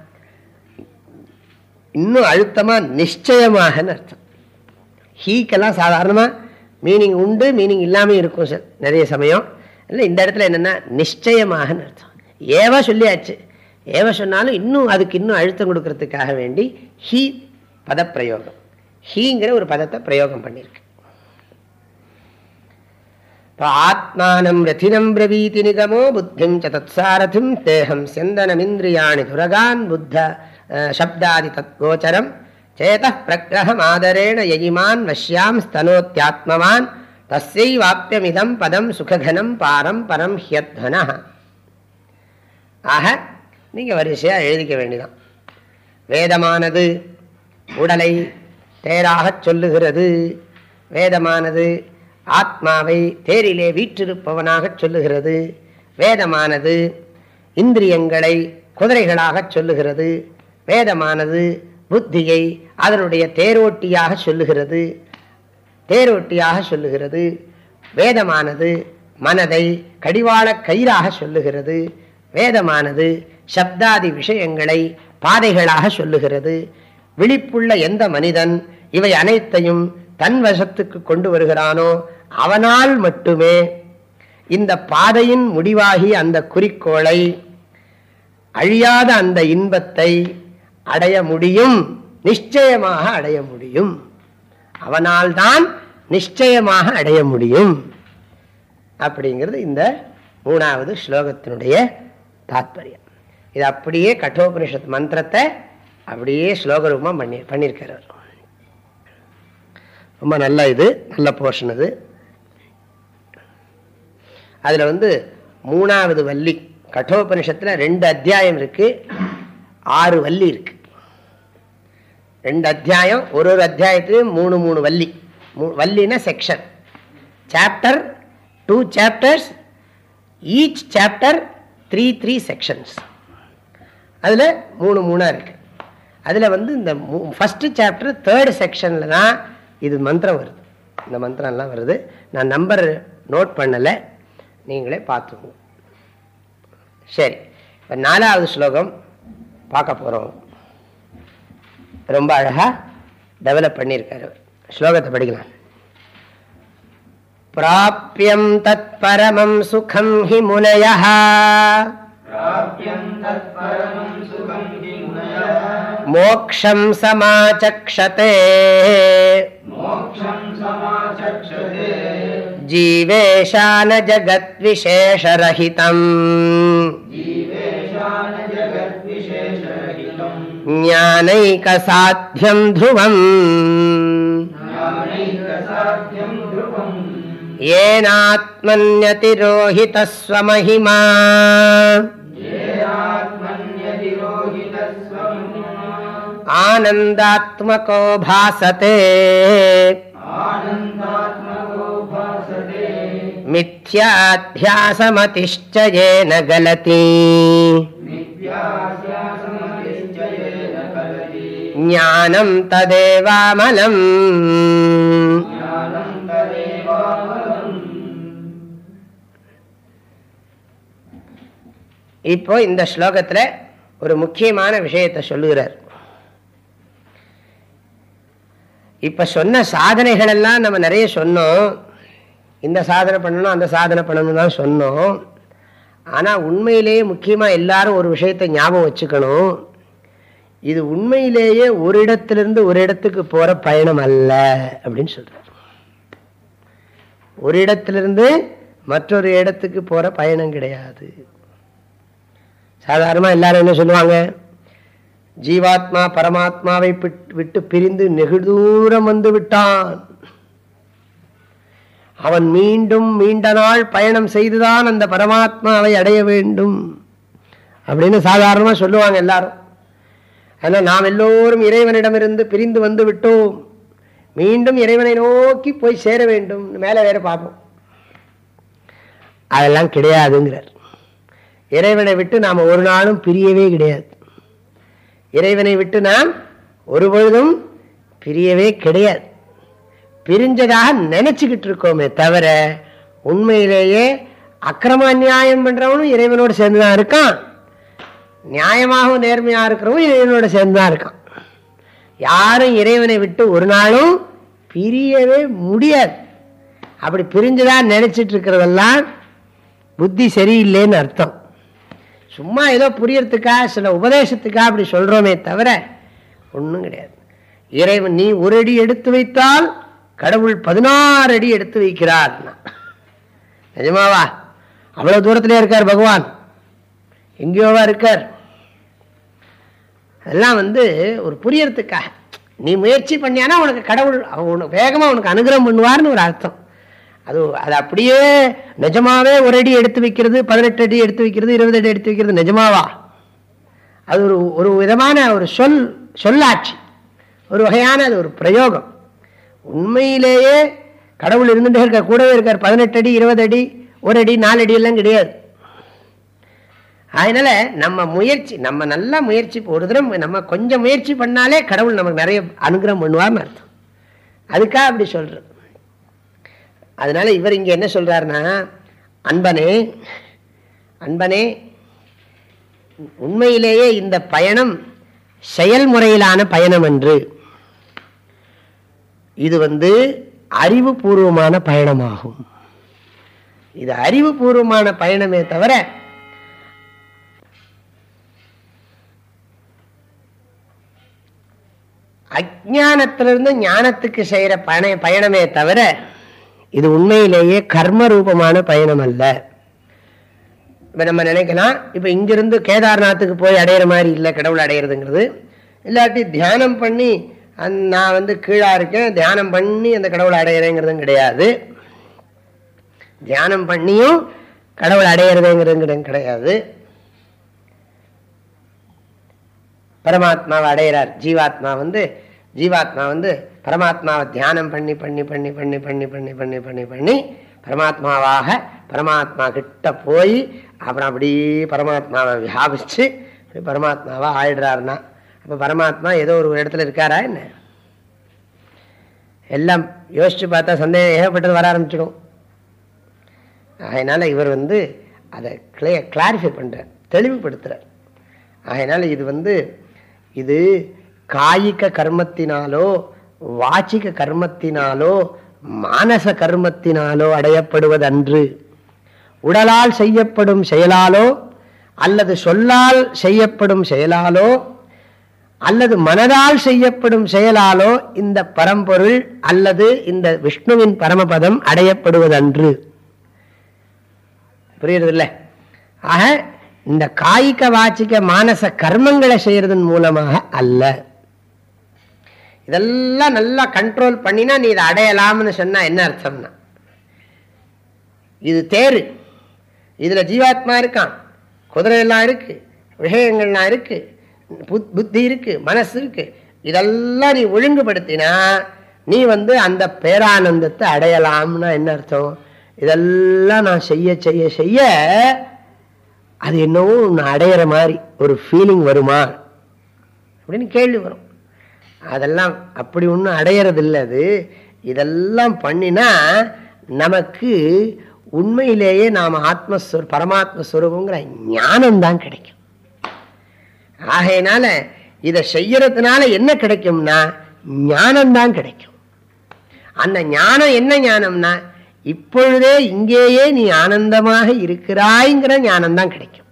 இன்னும் அழுத்தமாக நிச்சயமாகன்னு அர்த்தம். ஹீக்கெல்லாம் சாதாரணமாக மீனிங் உண்டு மீனிங் இல்லாமல் இருக்கும் சார் நிறைய சமயம். இல்லை இந்த இடத்துல என்னென்னா நிச்சயமாக அர்த்தம். ஏவா சொல்லியாச்சு. ஏவ சொன்னாலும் இன்னும் அதுக்கு இன்னும் அழுத்தம் கொடுக்கறதுக்காக வேண்டி ஹீ பதப்பிரயோகம். ஹீங்கிற ஒரு பதத்தை பிரயோகம் பண்ணியிருக்கு. இப்போ ஆத்மானம் ரதினம் பிரவீதி நிகமோ புத்திம் சத்சாரதிம் தேகம் செந்தனம் இந்திரியாணி துரகான் புத்த சப்தாதி தத்கோச்சரம் சேத பிரகிரகமாதரேண யஜிமான் வஷ்யாம் ஸ்தனோத்தியாத்மவான் தஸ்யைவாப்பியமிதம் பதம் சுககனம் பாரம் பரம் ஹியத்வன. ஆக நீங்கள் வரிசையாக எழுதிக்க வேண்டிதான். வேதமானது உடலை தேராகச் சொல்லுகிறது. வேதமானது ஆத்மாவை தேரிலே வீற்றிருப்பவனாகச் சொல்லுகிறது. வேதமானது இந்திரியங்களை குதிரைகளாகச் சொல்லுகிறது. வேதமானது புத்தியை அதனுடைய தேரோட்டியாக சொல்லுகிறது. தேரோட்டியாக சொல்லுகிறது. வேதமானது மனதை கடிவாள கயிறாக சொல்லுகிறது. வேதமானது சப்தாதி விஷயங்களை பாதைகளாக சொல்லுகிறது. விழிப்புள்ள எந்த மனிதன் இவை அனைத்தையும் தன் வசத்துக்கு கொண்டு வருகிறானோ அவனால் மட்டுமே இந்த பாதையின் முடிவாகி அந்த குறிக்கோளை அழியாத அந்த இன்பத்தை அடைய முடியும் நிச்சயமாக அடைய முடியும். அவனால்தான் நிச்சயமாக அடைய முடியும். அப்படிங்கிறது இந்த மூணாவது ஸ்லோகத்தினுடைய தாத்பரியம். இது அப்படியே கட்டோபனிஷத் மந்திரத்தை அப்படியே ஸ்லோக ரூபமாக பண்ணி பண்ணியிருக்கிறார். ரொம்ப நல்ல இது நல்ல போர்ஷன் இது அதில் வந்து மூணாவது வள்ளி கட்டோபனிஷத்தில் ரெண்டு அத்தியாயம் இருக்கு ஆறு வள்ளி இருக்கு. ரெண்டு அத்தியாயம் ஒரு ஒரு அத்தியாயத்துலையும் மூணு மூணு வள்ளி. வள்ளின்னா section chapter two chapters each chapter three three sections அதில் மூணு மூணாக இருக்குது அதில் வந்து இந்த ஃபஸ்ட்டு சாப்டர் தேர்டு செக்ஷனில் தான் இது மந்திரம் வருது. இந்த மந்திரம்லாம் வருது. நான் நம்பர் நோட் பண்ணலை. நீங்களே பார்த்துக்கோங்க. சரி இப்போ நாலாவது ஸ்லோகம் பார்க்க போகிறோம் ரொம்ப அழகாக டெவலப் பண்ணியிருக்காரு ஸ்லோகத்தை படிக்கலாம் பிராப்பியம் தத் பரமம் சுகம் ஹி முனயः प्राप्यम् तत्परमम् सुखम् हि मुनयः மோக்ஷம் சமாச்சக்ஷதே मोक्षम् समाचक्षते ஜீவேஷான ஜகத்விசேஷரஹிதம் ज्ञानैकसाध्यं ध्रुवम्। येनात्मन्यतिरोहितस्वमहिमा। आनन्दात्मको भासते। मिथ्याध्यासमतिश्च येन गलति। ज्ञानं तदेवामलम् ज्ञानम् तदेवामलम् இப்போ இந்த ஸ்லோகத்துல ஒரு முக்கியமான விஷயத்தை சொல்லுகிறார் இப்ப சொன்ன சாதனைகள் எல்லாம் நம்ம நிறைய சொன்னோம் இந்த சாதனை பண்ணணும் அந்த சாதனை பண்ணணும் தான் சொன்னோம் ஆனா உண்மையிலேயே முக்கியமா எல்லாரும் ஒரு விஷயத்தை ஞாபகம் வச்சுக்கணும் இது உண்மையிலேயே ஒரு இடத்திலிருந்து ஒரு இடத்துக்கு போற பயணம் அல்ல அப்படின்னு சொல்றார். ஒரு இடத்திலிருந்து மற்றொரு இடத்துக்கு போற பயணம் கிடையாது. சாதாரணமா எல்லாரும் என்ன சொல்லுவாங்க? ஜீவாத்மா பரமாத்மாவை விட்டு பிரிந்து நெகுதூரம் வந்து விட்டான். அவன் மீண்டும் மீண்ட நாள் பயணம் செய்துதான் அந்த பரமாத்மாவை அடைய வேண்டும் அப்படின்னு சாதாரணமாக சொல்லுவாங்க எல்லாரும். ஆனால் நாம் எல்லோரும் இறைவனிடமிருந்து பிரிந்து வந்து விட்டோம் மீண்டும் இறைவனை நோக்கி போய் சேர வேண்டும். மேலே வேற பார்ப்போம். அதெல்லாம் கிடையாதுங்கிறார். இறைவனை விட்டு நாம் ஒரு நாளும் பிரியவே கிடையாது. இறைவனை விட்டு நாம் ஒரு பொழுதும் பிரியவே கிடையாது. பிரிஞ்சதாக நினைச்சுக்கிட்டு இருக்கோமே தவிர உண்மையிலேயே அக்கிரம அநியாயம் பண்றவனும் இறைவனோடு சேர்ந்துதான் இருக்கான். நியாயமாகவும் நேர்மையாக இருக்கிறவன் இறைவனோட சேர்ந்துதான் இருக்கான். யாரும் இறைவனை விட்டு ஒரு நாளும் பிரியவே முடியாது. அப்படி பிரிஞ்சுதான் நினச்சிட்டு இருக்கிறதெல்லாம் புத்தி சரியில்லைன்னு அர்த்தம். சும்மா ஏதோ புரியறதுக்காக சில உபதேசத்துக்காக அப்படி சொல்கிறோமே தவிர ஒன்றும் கிடையாது. இறைவன் நீ ஒரு அடி எடுத்து வைத்தால் கடவுள் பதினாறு அடி எடுத்து வைக்கிறார் நிஜமாவா? அவ்வளோ தூரத்திலே இருக்கார் பகவான். எங்கேயோவா இருக்கார். அதெல்லாம் வந்து ஒரு புரியறதுக்காக. நீ முயற்சி பண்ணியானா உனக்கு கடவுள் உனக்கு வேகமாக உனக்கு அனுகிரகம் பண்ணுவார்னு ஒரு அர்த்தம். அது அது அப்படியே நிஜமாவே ஒரு அடி எடுத்து வைக்கிறது பதினெட்டு அடி எடுத்து வைக்கிறது இருபது அடி எடுத்து வைக்கிறது நிஜமாவா? அது ஒரு ஒரு விதமான ஒரு சொல் சொல்லாட்சி. ஒரு வகையான அது ஒரு பிரயோகம். உண்மையிலேயே கடவுள் இருந்துகிட்டே இருக்கார் கூடவே இருக்கார். பதினெட்டு அடி இருபது அடி ஒரு அடி நாலு அடி எல்லாம் கிடையாது. அதனால நம்ம முயற்சி நம்ம நல்லா முயற்சி ஒரு தரம் நம்ம கொஞ்சம் முயற்சி பண்ணாலே கடவுள் நமக்கு நிறைய அனுகிரகம் பண்ணுவார்னு அர்த்தம். அதுக்காக அப்படி சொல்றது அதனால இவர் இங்க என்ன சொல்றாருன்னா அன்பனே அன்பனே உண்மையிலேயே இந்த பயணம் செயல்முறையிலான பயணம் என்று. இது வந்து அறிவுபூர்வமான பயணமாகும். இது அறிவுபூர்வமான பயணமே தவிர அஜானத்திலிருந்து ஞானத்துக்கு செய்கிற பண பயணமே தவிர இது உண்மையிலேயே கர்ம ரூபமான பயணம் அல்ல. இப்போ நம்ம நினைக்கலாம் இப்போ இங்கிருந்து கேதார்நாத்துக்கு போய் அடையிற மாதிரி இல்லை கடவுள் அடையிறதுங்கிறது. இல்லாட்டி தியானம் பண்ணி நான் வந்து கீழா இருக்கேன் தியானம் பண்ணி அந்த கடவுளை அடையிறேங்கிறதும் கிடையாது. தியானம் பண்ணியும் கடவுள் அடையிறதுங்கிறது கிடையாது. பரமாத்மாவை அடையிறார். ஜீவாத்மா வந்து ஜீவாத்மா வந்து பரமாத்மாவை தியானம் பண்ணி பண்ணி பண்ணி பண்ணி பண்ணி பண்ணி பண்ணி பண்ணி பண்ணி பரமாத்மாவாக பரமாத்மா கிட்ட போய் அப்புறம் அப்படியே பரமாத்மாவை வியாபிச்சு பரமாத்மாவா ஆயிடுறாருன்னா. அப்போ பரமாத்மா ஏதோ ஒரு இடத்துல இருக்காரா என்ன? எல்லாம் யோசிச்சு பார்த்தா சந்தேகம் ஏகப்பட்டது வர ஆரம்பிச்சிடும். அதனால் இவர் வந்து அதை கிளே கிளாரிஃபை பண்ணுறார் தெளிவுபடுத்துகிறார் அதனால் இது வந்து இது காயிக கர்மத்தினாலோ வாச்சிக கர்மத்தினாலோ மானச கர்மத்தினாலோ அடையப்படுவதன்று. உடலால் செய்யப்படும் செயலாலோ அல்லது சொல்லால் செய்யப்படும் செயலாலோ அல்லது மனதால் செய்யப்படும் செயலாலோ இந்த பரம்பொருள் அல்லது இந்த விஷ்ணுவின் பரமபதம் அடையப்படுவதன்று. புரியுறதில்ல? ஆக இந்த காய்க வாச்சிக்க மானச கர்மங்களை செய்யறதன் மூலமாக அல்ல. இதெல்லாம் நல்லா கண்ட்ரோல் பண்ணினா நீ இதை அடையலாம்னு சொன்னால் என்ன அர்த்தம்னா? இது தேரு. இதில் ஜீவாத்மா இருக்கான். குதிரையெல்லாம் இருக்குது இருக்கு. விஷயங்கள்லாம் இருக்கு. புத்தி இருக்கு. மனசு இருக்கு. இதெல்லாம் நீ ஒழுங்குபடுத்தினா நீ வந்து அந்த பேரானந்தத்தை அடையலாம்னா என்ன அர்த்தம்? இதெல்லாம் நான் செய்ய செய்ய செய்ய அது என்னவோ நான் அடையிற மாதிரி ஒரு ஃபீலிங் வருமா? அப்படின்னு கேள்வி வரும். அதெல்லாம் அப்படி ஒன்றும் அடையிறது இல்லை அது. இதெல்லாம் பண்ணினா நமக்கு உண்மையிலேயே நாம் ஆத்மஸ்வர பரமாத்மஸ்வரூபங்கிற ஞானம் தான் கிடைக்கும். ஆகையினால இதை செய்யறதுனால என்ன கிடைக்கும்னா ஞானம்தான் கிடைக்கும். அந்த ஞானம் என்ன ஞானம்னா இப்பொழுதே இங்கேயே நீ ஆனந்தமாக இருக்கிறாய்ங்கிற ஞானம் தான் கிடைக்கும்.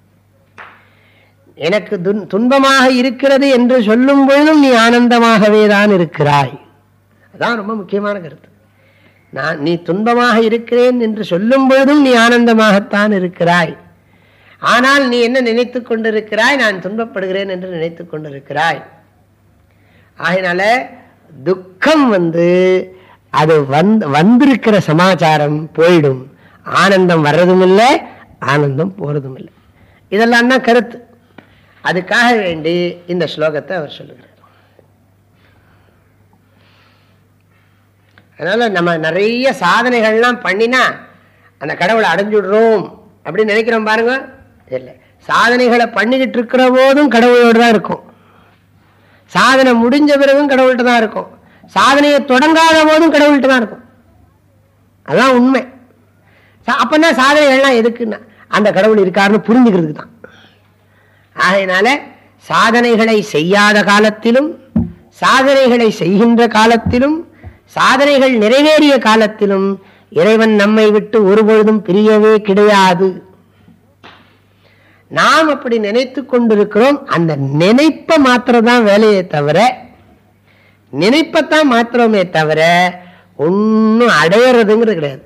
எனக்கு துன்- துன்பமாக இருக்கிறது என்று சொல்லும் பொழுதும் நீ ஆனந்தமாகவே தான் இருக்கிறாய். அதான் ரொம்ப முக்கியமான கருத்து. நான் நீ துன்பமாக இருக்கிறேன் என்று சொல்லும் பொழுதும் நீ ஆனந்தமாகத்தான் இருக்கிறாய். ஆனால் நீ என்ன நினைத்து கொண்டிருக்கிறாய்? நான் துன்பப்படுகிறேன் என்று நினைத்து கொண்டிருக்கிறாய். ஆகினால துக்கம் வந்து அது வந்து வந்திருக்கிற சமாச்சாரம் போயிடும். ஆனந்தம் வர்றதும் இல்லை ஆனந்தம் போறதும் இல்லை இதெல்லாம் தான் கருத்து. அதுக்காக வேண்டி இந்த ஸ்லோகத்தை அவர் சொல்லுகிறார். அதனால நம்ம நிறைய சாதனைகள்லாம் பண்ணினா அந்த கடவுளை அடைஞ்சுடுறோம் அப்படின்னு நினைக்கிறோம் பாருங்க. இல்லை சாதனைகளை பண்ணிக்கிட்டு இருக்கிற போதும் கடவுளோடு தான் இருக்கும். சாதனை முடிஞ்ச பிறகும் கடவுள்கிட்ட தான் இருக்கும். சாதனையை தொடங்காத போதும் கடவுள்கிட்ட தான் இருக்கும். அதான் உண்மை. சா- சாதனைகள்லாம் எதுக்குன்னா அந்த கடவுள் இருக்காருன்னு புரிஞ்சுக்கிறதுக்கு தான். ஆகையினால சாதனைகளை செய்யாத காலத்திலும் சாதனைகளை செய்கின்ற காலத்திலும் சாதனைகள் நிறைவேறிய காலத்திலும் இறைவன் நம்மை விட்டு ஒருபொழுதும் பிரியவே கிடையாது. நாம் அப்படி நினைத்து கொண்டிருக்கிறோம். அந்த நினைப்ப மாத்திரம்தான் வேலையை தவிர நினைப்பத்தான் மாத்திரமே தவிர ஒன்றும் அடையிறதுங்கிறது கிடையாது.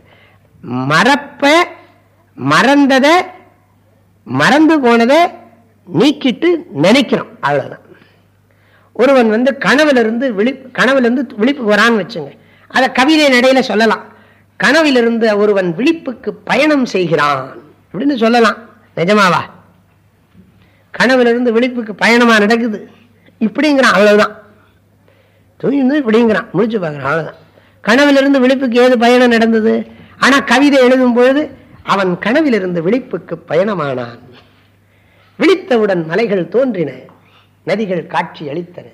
மறப்ப மறந்ததை மறந்து போனதை நீக்கிட்டு நினைக்கிறோம். அவ்வளவுதான். ஒருவன் வந்து கனவுல விழி கனவுல இருந்து விழிப்புக்கு வரான்னு வச்சுங்க. அதை கவிதை நடையில சொல்லலாம். கனவிலிருந்து ஒருவன் விழிப்புக்கு பயணம் செய்கிறான் அப்படின்னு சொல்லலாம். நிஜமாவா? கனவுல இருந்து விழிப்புக்கு பயணமா நடக்குது? இப்படிங்கிறான் அவ்வளவுதான். தூங்கி இப்படிங்கிறான் முடிச்சு பார்க்கிறான் அவ்வளவுதான். கனவிலிருந்து விழிப்புக்கு ஏது பயணம் நடந்தது? ஆனா கவிதை எழுதும் பொழுது அவன் கனவிலிருந்து விழிப்புக்கு பயணமானான். விழித்தவுடன் மலைகள் தோன்றின. நதிகள் காட்சி அளித்தன.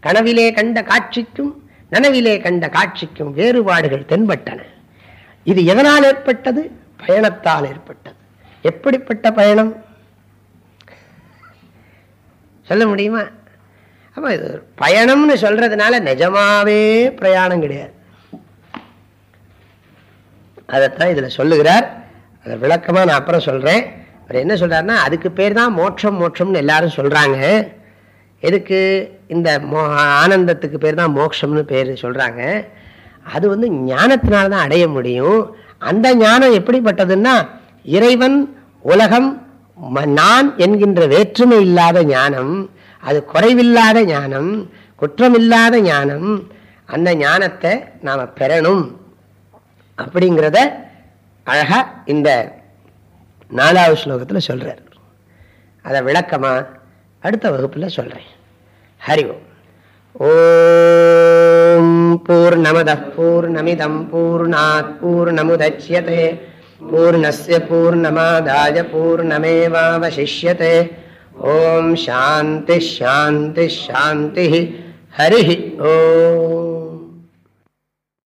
கனவிலே கண்ட காட்சிக்கும் நனவிலே கண்ட காட்சிக்கும் வேறுபாடுகள் தென்பட்டன. இது எதனால் ஏற்பட்டது? பயணத்தால் ஏற்பட்டது. எப்படிப்பட்ட பயணம்? சொல்ல முடியுமா? அப்போ இது பயணம்னு சொல்றதுனால நிஜமாவே பிரயாணம் கிடையாது. அதைத்தான் இதுல சொல்லுகிறார். அதை விளக்கமா நான் அப்புறம் சொல்றேன். அவர் என்ன சொல்கிறாருன்னா அதுக்கு பேர் தான் மோட்சம் மோட்சம்னு எல்லாரும் சொல்கிறாங்க எதுக்கு? இந்த மோ- ஆனந்தத்துக்கு பேர் தான் மோட்சம்னு பேர் சொல்கிறாங்க அது வந்து ஞானத்தினால தான் அடைய முடியும். அந்த ஞானம் எப்படிப்பட்டதுன்னா இறைவன் உலகம் ம- நான் என்கின்ற வேற்றுமை இல்லாத ஞானம் அது குறைவில்லாத ஞானம் குற்றமில்லாத ஞானம் அந்த ஞானத்தை நாம் பெறணும். அப்படிங்கிறத அழகாக இந்த நாலாவது ஸ்லோகத்தில் சொல்கிறார் அதை விளக்கமா அடுத்த வகுப்பில் சொல்கிறேன் ஹரி ஓம். ஓம் பூர்ணமத பூர்ணமிதம் பூர்ணாத் பூர்ணமுதட்சியதே பூர்ணஸ்ய பூர்ணமாதாய பூர்ணமேவாவசிஷ்யதே. ஓம் சாந்தி ஷாந்தி ஷாந்தி ஹரி ஓம்.